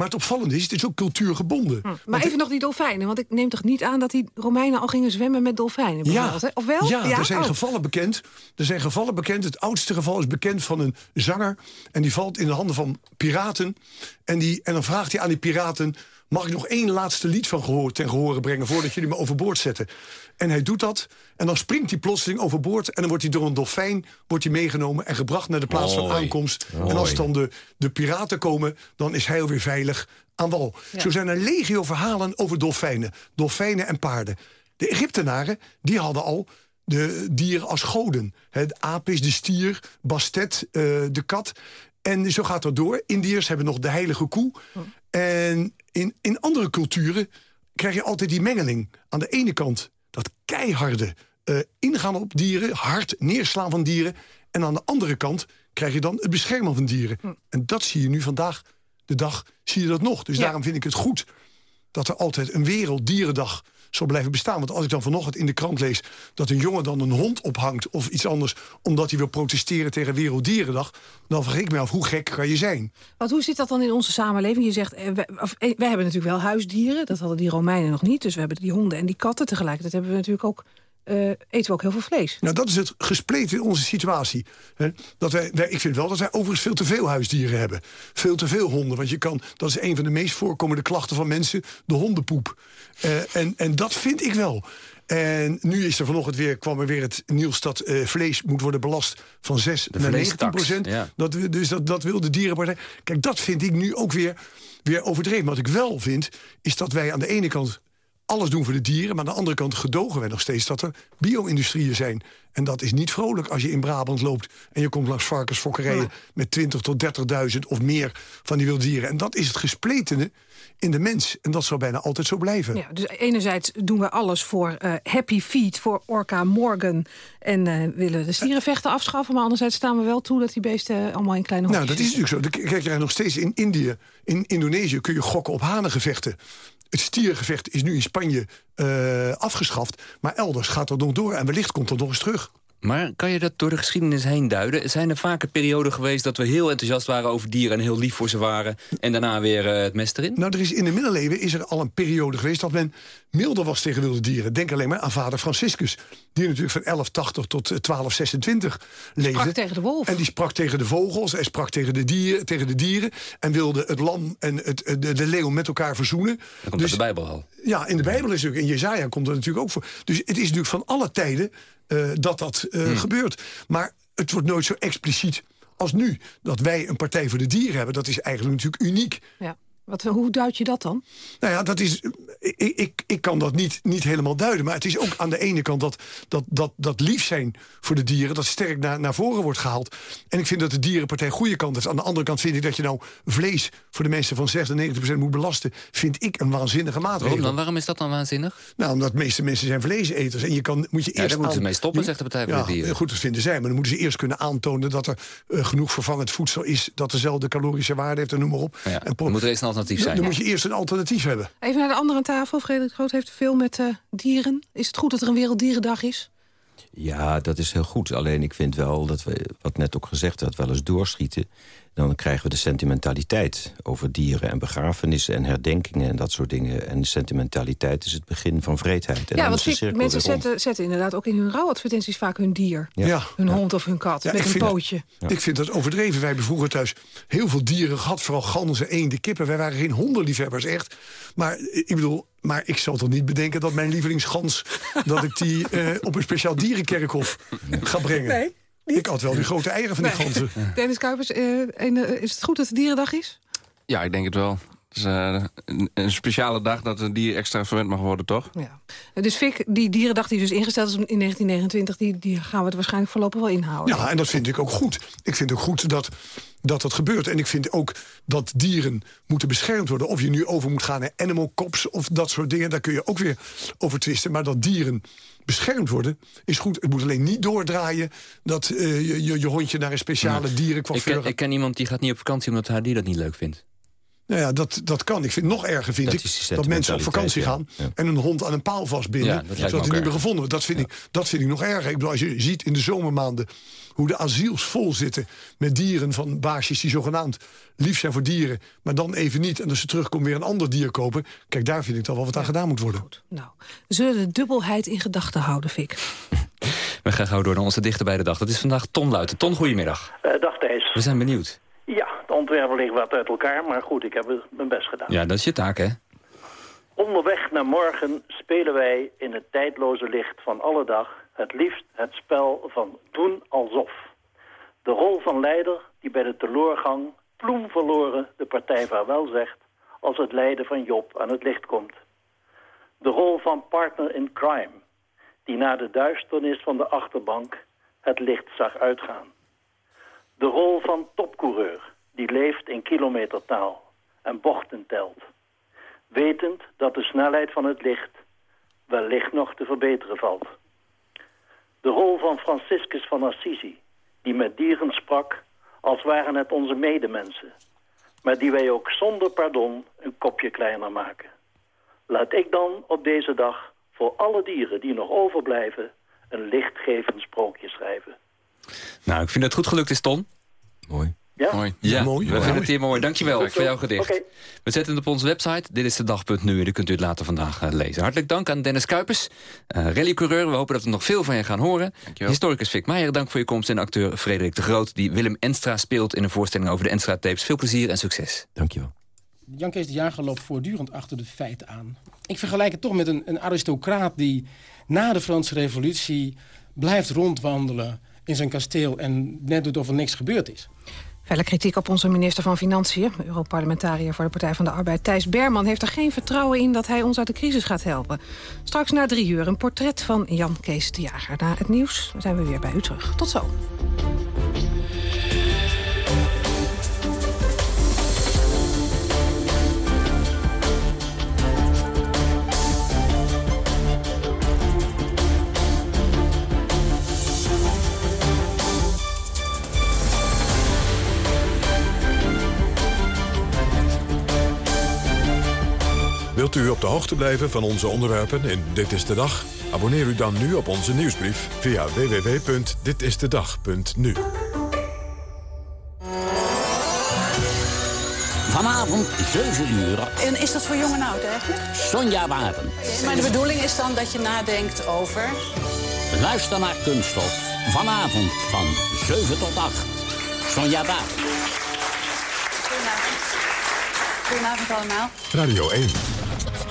Maar het opvallende is, het is ook cultuurgebonden. Maar even nog die dolfijnen, want ik neem toch niet aan dat die Romeinen al gingen zwemmen met dolfijnen hè? Of wel? Ja, er zijn Oh. gevallen bekend. Er zijn gevallen bekend. Het oudste geval is bekend van een zanger. En die valt in de handen van piraten. En, die, en dan vraagt hij aan die piraten... mag ik nog één laatste lied van gehoor, ten gehore brengen... voordat jullie me overboord zetten? En hij doet dat. En dan springt hij plotseling overboord. En dan wordt hij door een dolfijn wordt hij meegenomen... en gebracht naar de plaats van aankomst. Mooi. En als dan de, de piraten komen... dan is hij alweer veilig aan wal. Ja. Zo zijn er legio verhalen over dolfijnen. Dolfijnen en paarden. De Egyptenaren die hadden al de dieren als goden. Hè, De aap is de stier, Bastet, eh, de kat. En zo gaat dat door. Indiërs hebben nog de heilige koe. En in, in andere culturen krijg je altijd die mengeling. Aan de ene kant dat keiharde eh, ingaan op dieren, hard neerslaan van dieren. En aan de andere kant krijg je dan het beschermen van dieren. En dat zie je nu vandaag de dag, zie je dat nog. Dus daarom vind ik het goed dat er altijd een werelddierendag zal blijven bestaan. Want als ik dan vanochtend in de krant lees... dat een jongen dan een hond ophangt of iets anders... omdat hij wil protesteren tegen Werelddierendag... dan vraag ik me af, hoe gek kan je zijn? Want hoe zit dat dan in onze samenleving? Je zegt, eh, of, eh, hebben natuurlijk wel huisdieren. Dat hadden die Romeinen nog niet. Dus we hebben die honden en die katten. Tegelijkertijd hebben we natuurlijk ook, eh, eten we ook heel veel vlees. Nou, dat is het gespleten in onze situatie. Hè? Dat wij, wij, ik vind wel dat wij overigens veel te veel huisdieren hebben. Veel te veel honden. Want je kan, dat is een van de meest voorkomende klachten van mensen... de hondenpoep. Eh, en, en dat vind ik wel. En nu is er vanochtend weer, kwam er weer het nieuws dat eh, vlees moet worden belast van 6 De naar 19 vleestaks, procent. ja. Dat, we- dus dat, dat wil de dierenpartij. Kijk, dat vind ik nu ook weer, weer overdreven. Wat ik wel vind, is dat wij aan de ene kant alles doen voor de dieren... maar aan de andere kant gedogen wij nog steeds dat er bio-industrieën zijn. En dat is niet vrolijk als je in Brabant loopt... en je komt langs varkensfokkerijen met 20 tot 30.000 of meer van die wilde dieren. En dat is het gespletene in de mens. En dat zal bijna altijd zo blijven. Ja, dus enerzijds doen we alles voor eh, Happy Feet, voor Orca Morgan... en eh, willen de stierenvechten afschaffen... maar anderzijds staan we wel toe dat die beesten allemaal in kleine Nou, hokjes dat is natuurlijk zo. Kijk, je nog steeds in Indië, in Indonesië kun je gokken op hanengevechten. Het stierengevecht is nu in Spanje eh, afgeschaft. Maar elders gaat dat nog door en wellicht komt dat nog eens terug. Maar kan je dat door de geschiedenis heen duiden? Zijn er vaker perioden geweest dat we heel enthousiast waren over dieren... en heel lief voor ze waren en daarna weer eh, het mes erin? Nou, er is in de middeleeuwen is er al een periode geweest dat men milder was tegen wilde dieren. Denk alleen maar aan vader Franciscus. Die natuurlijk van 1180 tot eh, 1226 leefde. Sprak tegen de wolf. En die sprak tegen de vogels, hij sprak tegen de dieren, tegen de dieren en wilde het lam en het, eh, de, de leeuw met elkaar verzoenen. Dat komt uit de Bijbel al. Ja, in de Bijbel is het ook. In Jezaja komt dat natuurlijk ook voor. Dus het is natuurlijk van alle tijden eh, dat dat eh, Hmm. gebeurt. Maar het wordt nooit zo expliciet als nu. Dat wij een Partij voor de Dieren hebben, dat is eigenlijk natuurlijk uniek. Ja. Wat, hoe duid je dat dan? Nou ja, dat is, ik, ik, ik kan dat niet, niet helemaal duiden. Maar het is ook aan de ene kant dat, dat, dat, dat lief zijn voor de dieren... dat sterk naar, naar voren wordt gehaald. En ik vind dat de dierenpartij goede kant heeft. Aan de andere kant vind ik dat je nou vlees... voor de mensen van 96% moet belasten... vind ik een waanzinnige maatregel. Waarom dan? Waarom is dat dan waanzinnig? Nou, omdat de meeste mensen zijn vleeseters. En je kan, moet je Ja, eerst daar moeten ze mee stoppen, je- zegt de Partij voor ja, de Dieren. Goed, dat vinden zij. Maar dan moeten ze eerst kunnen aantonen... dat er eh, genoeg vervangend voedsel is... dat dezelfde calorische waarde heeft en noem maar op. Ja, en pro- moet er eerst een alternatief Dan- zijn. Dan moet je eerst een alternatief hebben. Even naar de andere tafel. Frederik Groot heeft veel met eh, dieren. Is het goed dat er een Werelddierendag is? Ja, dat is heel goed. Alleen ik vind wel dat we, wat net ook gezegd werd, wel eens doorschieten. Dan krijgen we de sentimentaliteit over dieren en begrafenissen en herdenkingen en dat soort dingen. En sentimentaliteit is het begin van vreedheid. En ja, want ik, mensen zetten, zetten inderdaad ook in hun rouwadvertenties vaak hun dier. Ja. Hun hond of hun kat, Ja, met een dat- pootje. Ik vind dat overdreven. Wij hebben vroeger thuis heel veel dieren gehad. Vooral ganzen, eenden, kippen. Wij waren geen hondenliefhebbers, echt. Maar eh, ik bedoel, maar ik zal toch niet bedenken dat mijn lievelingsgans... dat ik die eh, op een speciaal dierenkerkhof ga brengen. Nee, Ik had wel die grote eieren van die ganzen. Dennis Kuipers, eh, en, eh, is het goed dat het dierendag is? Ja, ik denk het wel. Het is eh, een, een speciale dag dat een dier extra verwend mag worden, toch? Ja. Dus Fik, die dierendag die dus ingesteld is in 1929... die, die gaan we er waarschijnlijk voorlopig wel inhouden. Ja, en dat vind ik ook goed. Ik vind ook goed dat dat, dat gebeurt. En ik vind ook dat dieren moeten beschermd worden. Of je nu over moet gaan naar animal cops of dat soort dingen. Daar kun je ook weer over twisten. Maar dat dieren beschermd worden is goed. Het moet alleen niet doordraaien... dat eh, je, je, je hondje naar een speciale ik, dierencoiffeur... ken, ik ken iemand die gaat niet op vakantie omdat haar dier dat niet leuk vindt. Nou ja, dat, dat kan. Ik vind nog erger vind Dat ik dat mensen op vakantie gaan en een hond aan een paal vastbinden, Ja, zodat hij niet meer gevonden wordt. Dat vind, ik, dat vind ik nog erger. Ik bedoel, als je ziet in de zomermaanden hoe de asiels vol zitten met dieren van baasjes die zogenaamd lief zijn voor dieren, maar dan even niet. En als ze terugkomen weer een ander dier kopen. Kijk, daar vind ik dan wel wat aan gedaan moet worden. Nou, we zullen de dubbelheid in gedachten houden, Fik. We gaan gauw door naar onze dichter bij de dag. Dat is vandaag Ton Luiten. Ton, goedemiddag. Eh, dag Thijs. We zijn benieuwd. Ontwerpen liggen wat uit elkaar, maar goed, ik heb mijn best gedaan. Ja, dat is je taak, hè? Onderweg naar morgen spelen wij in het tijdloze licht van alle dag het liefst het spel van doen alsof. De rol van leider die bij de teloorgang ploem verloren de partij vaarwel zegt als het lijden van Job aan het licht komt. De rol van partner in crime die na de duisternis van de achterbank het licht zag uitgaan. De rol van topcoureur die leeft in kilometertaal en bochten telt wetend dat de snelheid van het licht wellicht nog te verbeteren valt. De rol van Franciscus van Assisi, die met dieren sprak als waren het onze medemensen, maar die wij ook zonder pardon een kopje kleiner maken. Laat ik dan op deze dag voor alle dieren die nog overblijven een lichtgevend sprookje schrijven. Nou, ik vind dat het goed gelukt is, Ton. Mooi. Ja? Mooi. Ja, Ja, mooi. we Mooi. vinden het hier mooi. Dankjewel voor jouw gedicht. We zetten het op onze website. Dit is de dag.nu. En dan kunt u het later vandaag eh, lezen. Hartelijk dank aan Dennis Kuipers, uh, rallycoureur. We hopen dat we nog veel van je gaan horen. Historicus Fik Meijer, dank voor je komst. En acteur Frederik de Groot, die Willem Enstra speelt... in een voorstelling over de Enstra-tapes. Veel plezier en succes. Dankjewel. Jan Kees de Jager loopt voortdurend achter de feiten aan. Ik vergelijk het toch met een, een aristocraat die na de Franse revolutie blijft rondwandelen in zijn kasteel en net doet of er niks gebeurd is. Verder kritiek op onze minister van Financiën, Europarlementariër voor de Partij van de Arbeid, Thijs Berman, heeft er geen vertrouwen in dat hij ons uit de crisis gaat helpen. Straks na drie uur een portret van Jan Kees de Jager. Na het nieuws zijn we weer bij u terug. Tot zo. Wilt u op de hoogte blijven van onze onderwerpen in Dit is de Dag? Abonneer u dan nu op onze nieuwsbrief via www.ditistedag.nu. Vanavond 7 uur. En is dat voor jong en oud eigenlijk? Sonja Waren. Maar de bedoeling is dan dat je nadenkt over... Luister naar Kunststof. Vanavond van 7 tot 8. Sonja Waren. Goedenavond. Goedenavond allemaal. Radio 1.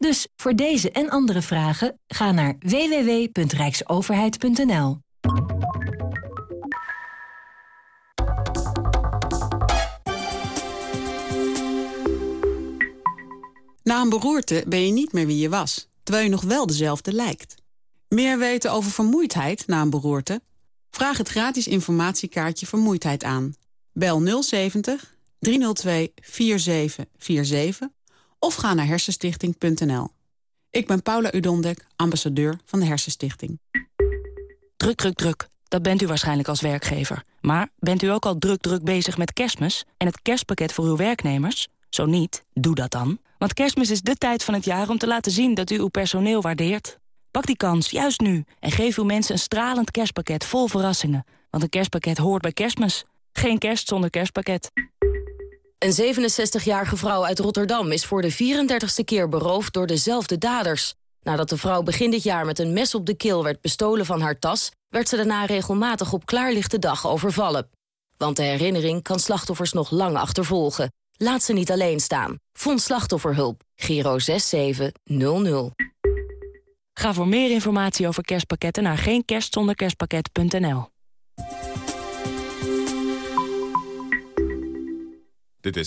Dus voor deze en andere vragen ga naar www.rijksoverheid.nl. Na een beroerte ben je niet meer wie je was, terwijl je nog wel dezelfde lijkt. Meer weten over vermoeidheid na een beroerte? Vraag het gratis informatiekaartje Vermoeidheid aan. Bel 070 302 4747 of ga naar hersenstichting.nl. Ik ben Paula Udondek, ambassadeur van de Hersenstichting. Druk, druk, druk. Dat bent u waarschijnlijk als werkgever. Maar bent u ook al druk, druk bezig met kerstmis... en het kerstpakket voor uw werknemers? Zo niet, doe dat dan. Want kerstmis is de tijd van het jaar om te laten zien dat u uw personeel waardeert. Pak die kans, juist nu, en geef uw mensen een stralend kerstpakket vol verrassingen. Want een kerstpakket hoort bij kerstmis. Geen kerst zonder kerstpakket. Een 67-jarige vrouw uit Rotterdam is voor de 34ste keer beroofd door dezelfde daders. Nadat de vrouw begin dit jaar met een mes op de keel werd bestolen van haar tas... werd ze daarna regelmatig op klaarlichte dag overvallen. Want de herinnering kan slachtoffers nog lang achtervolgen. Laat ze niet alleen staan. Vond slachtofferhulp. Giro 6700. Ga voor meer informatie over kerstpakketten naar geenkerstzonderkerstpakket.nl.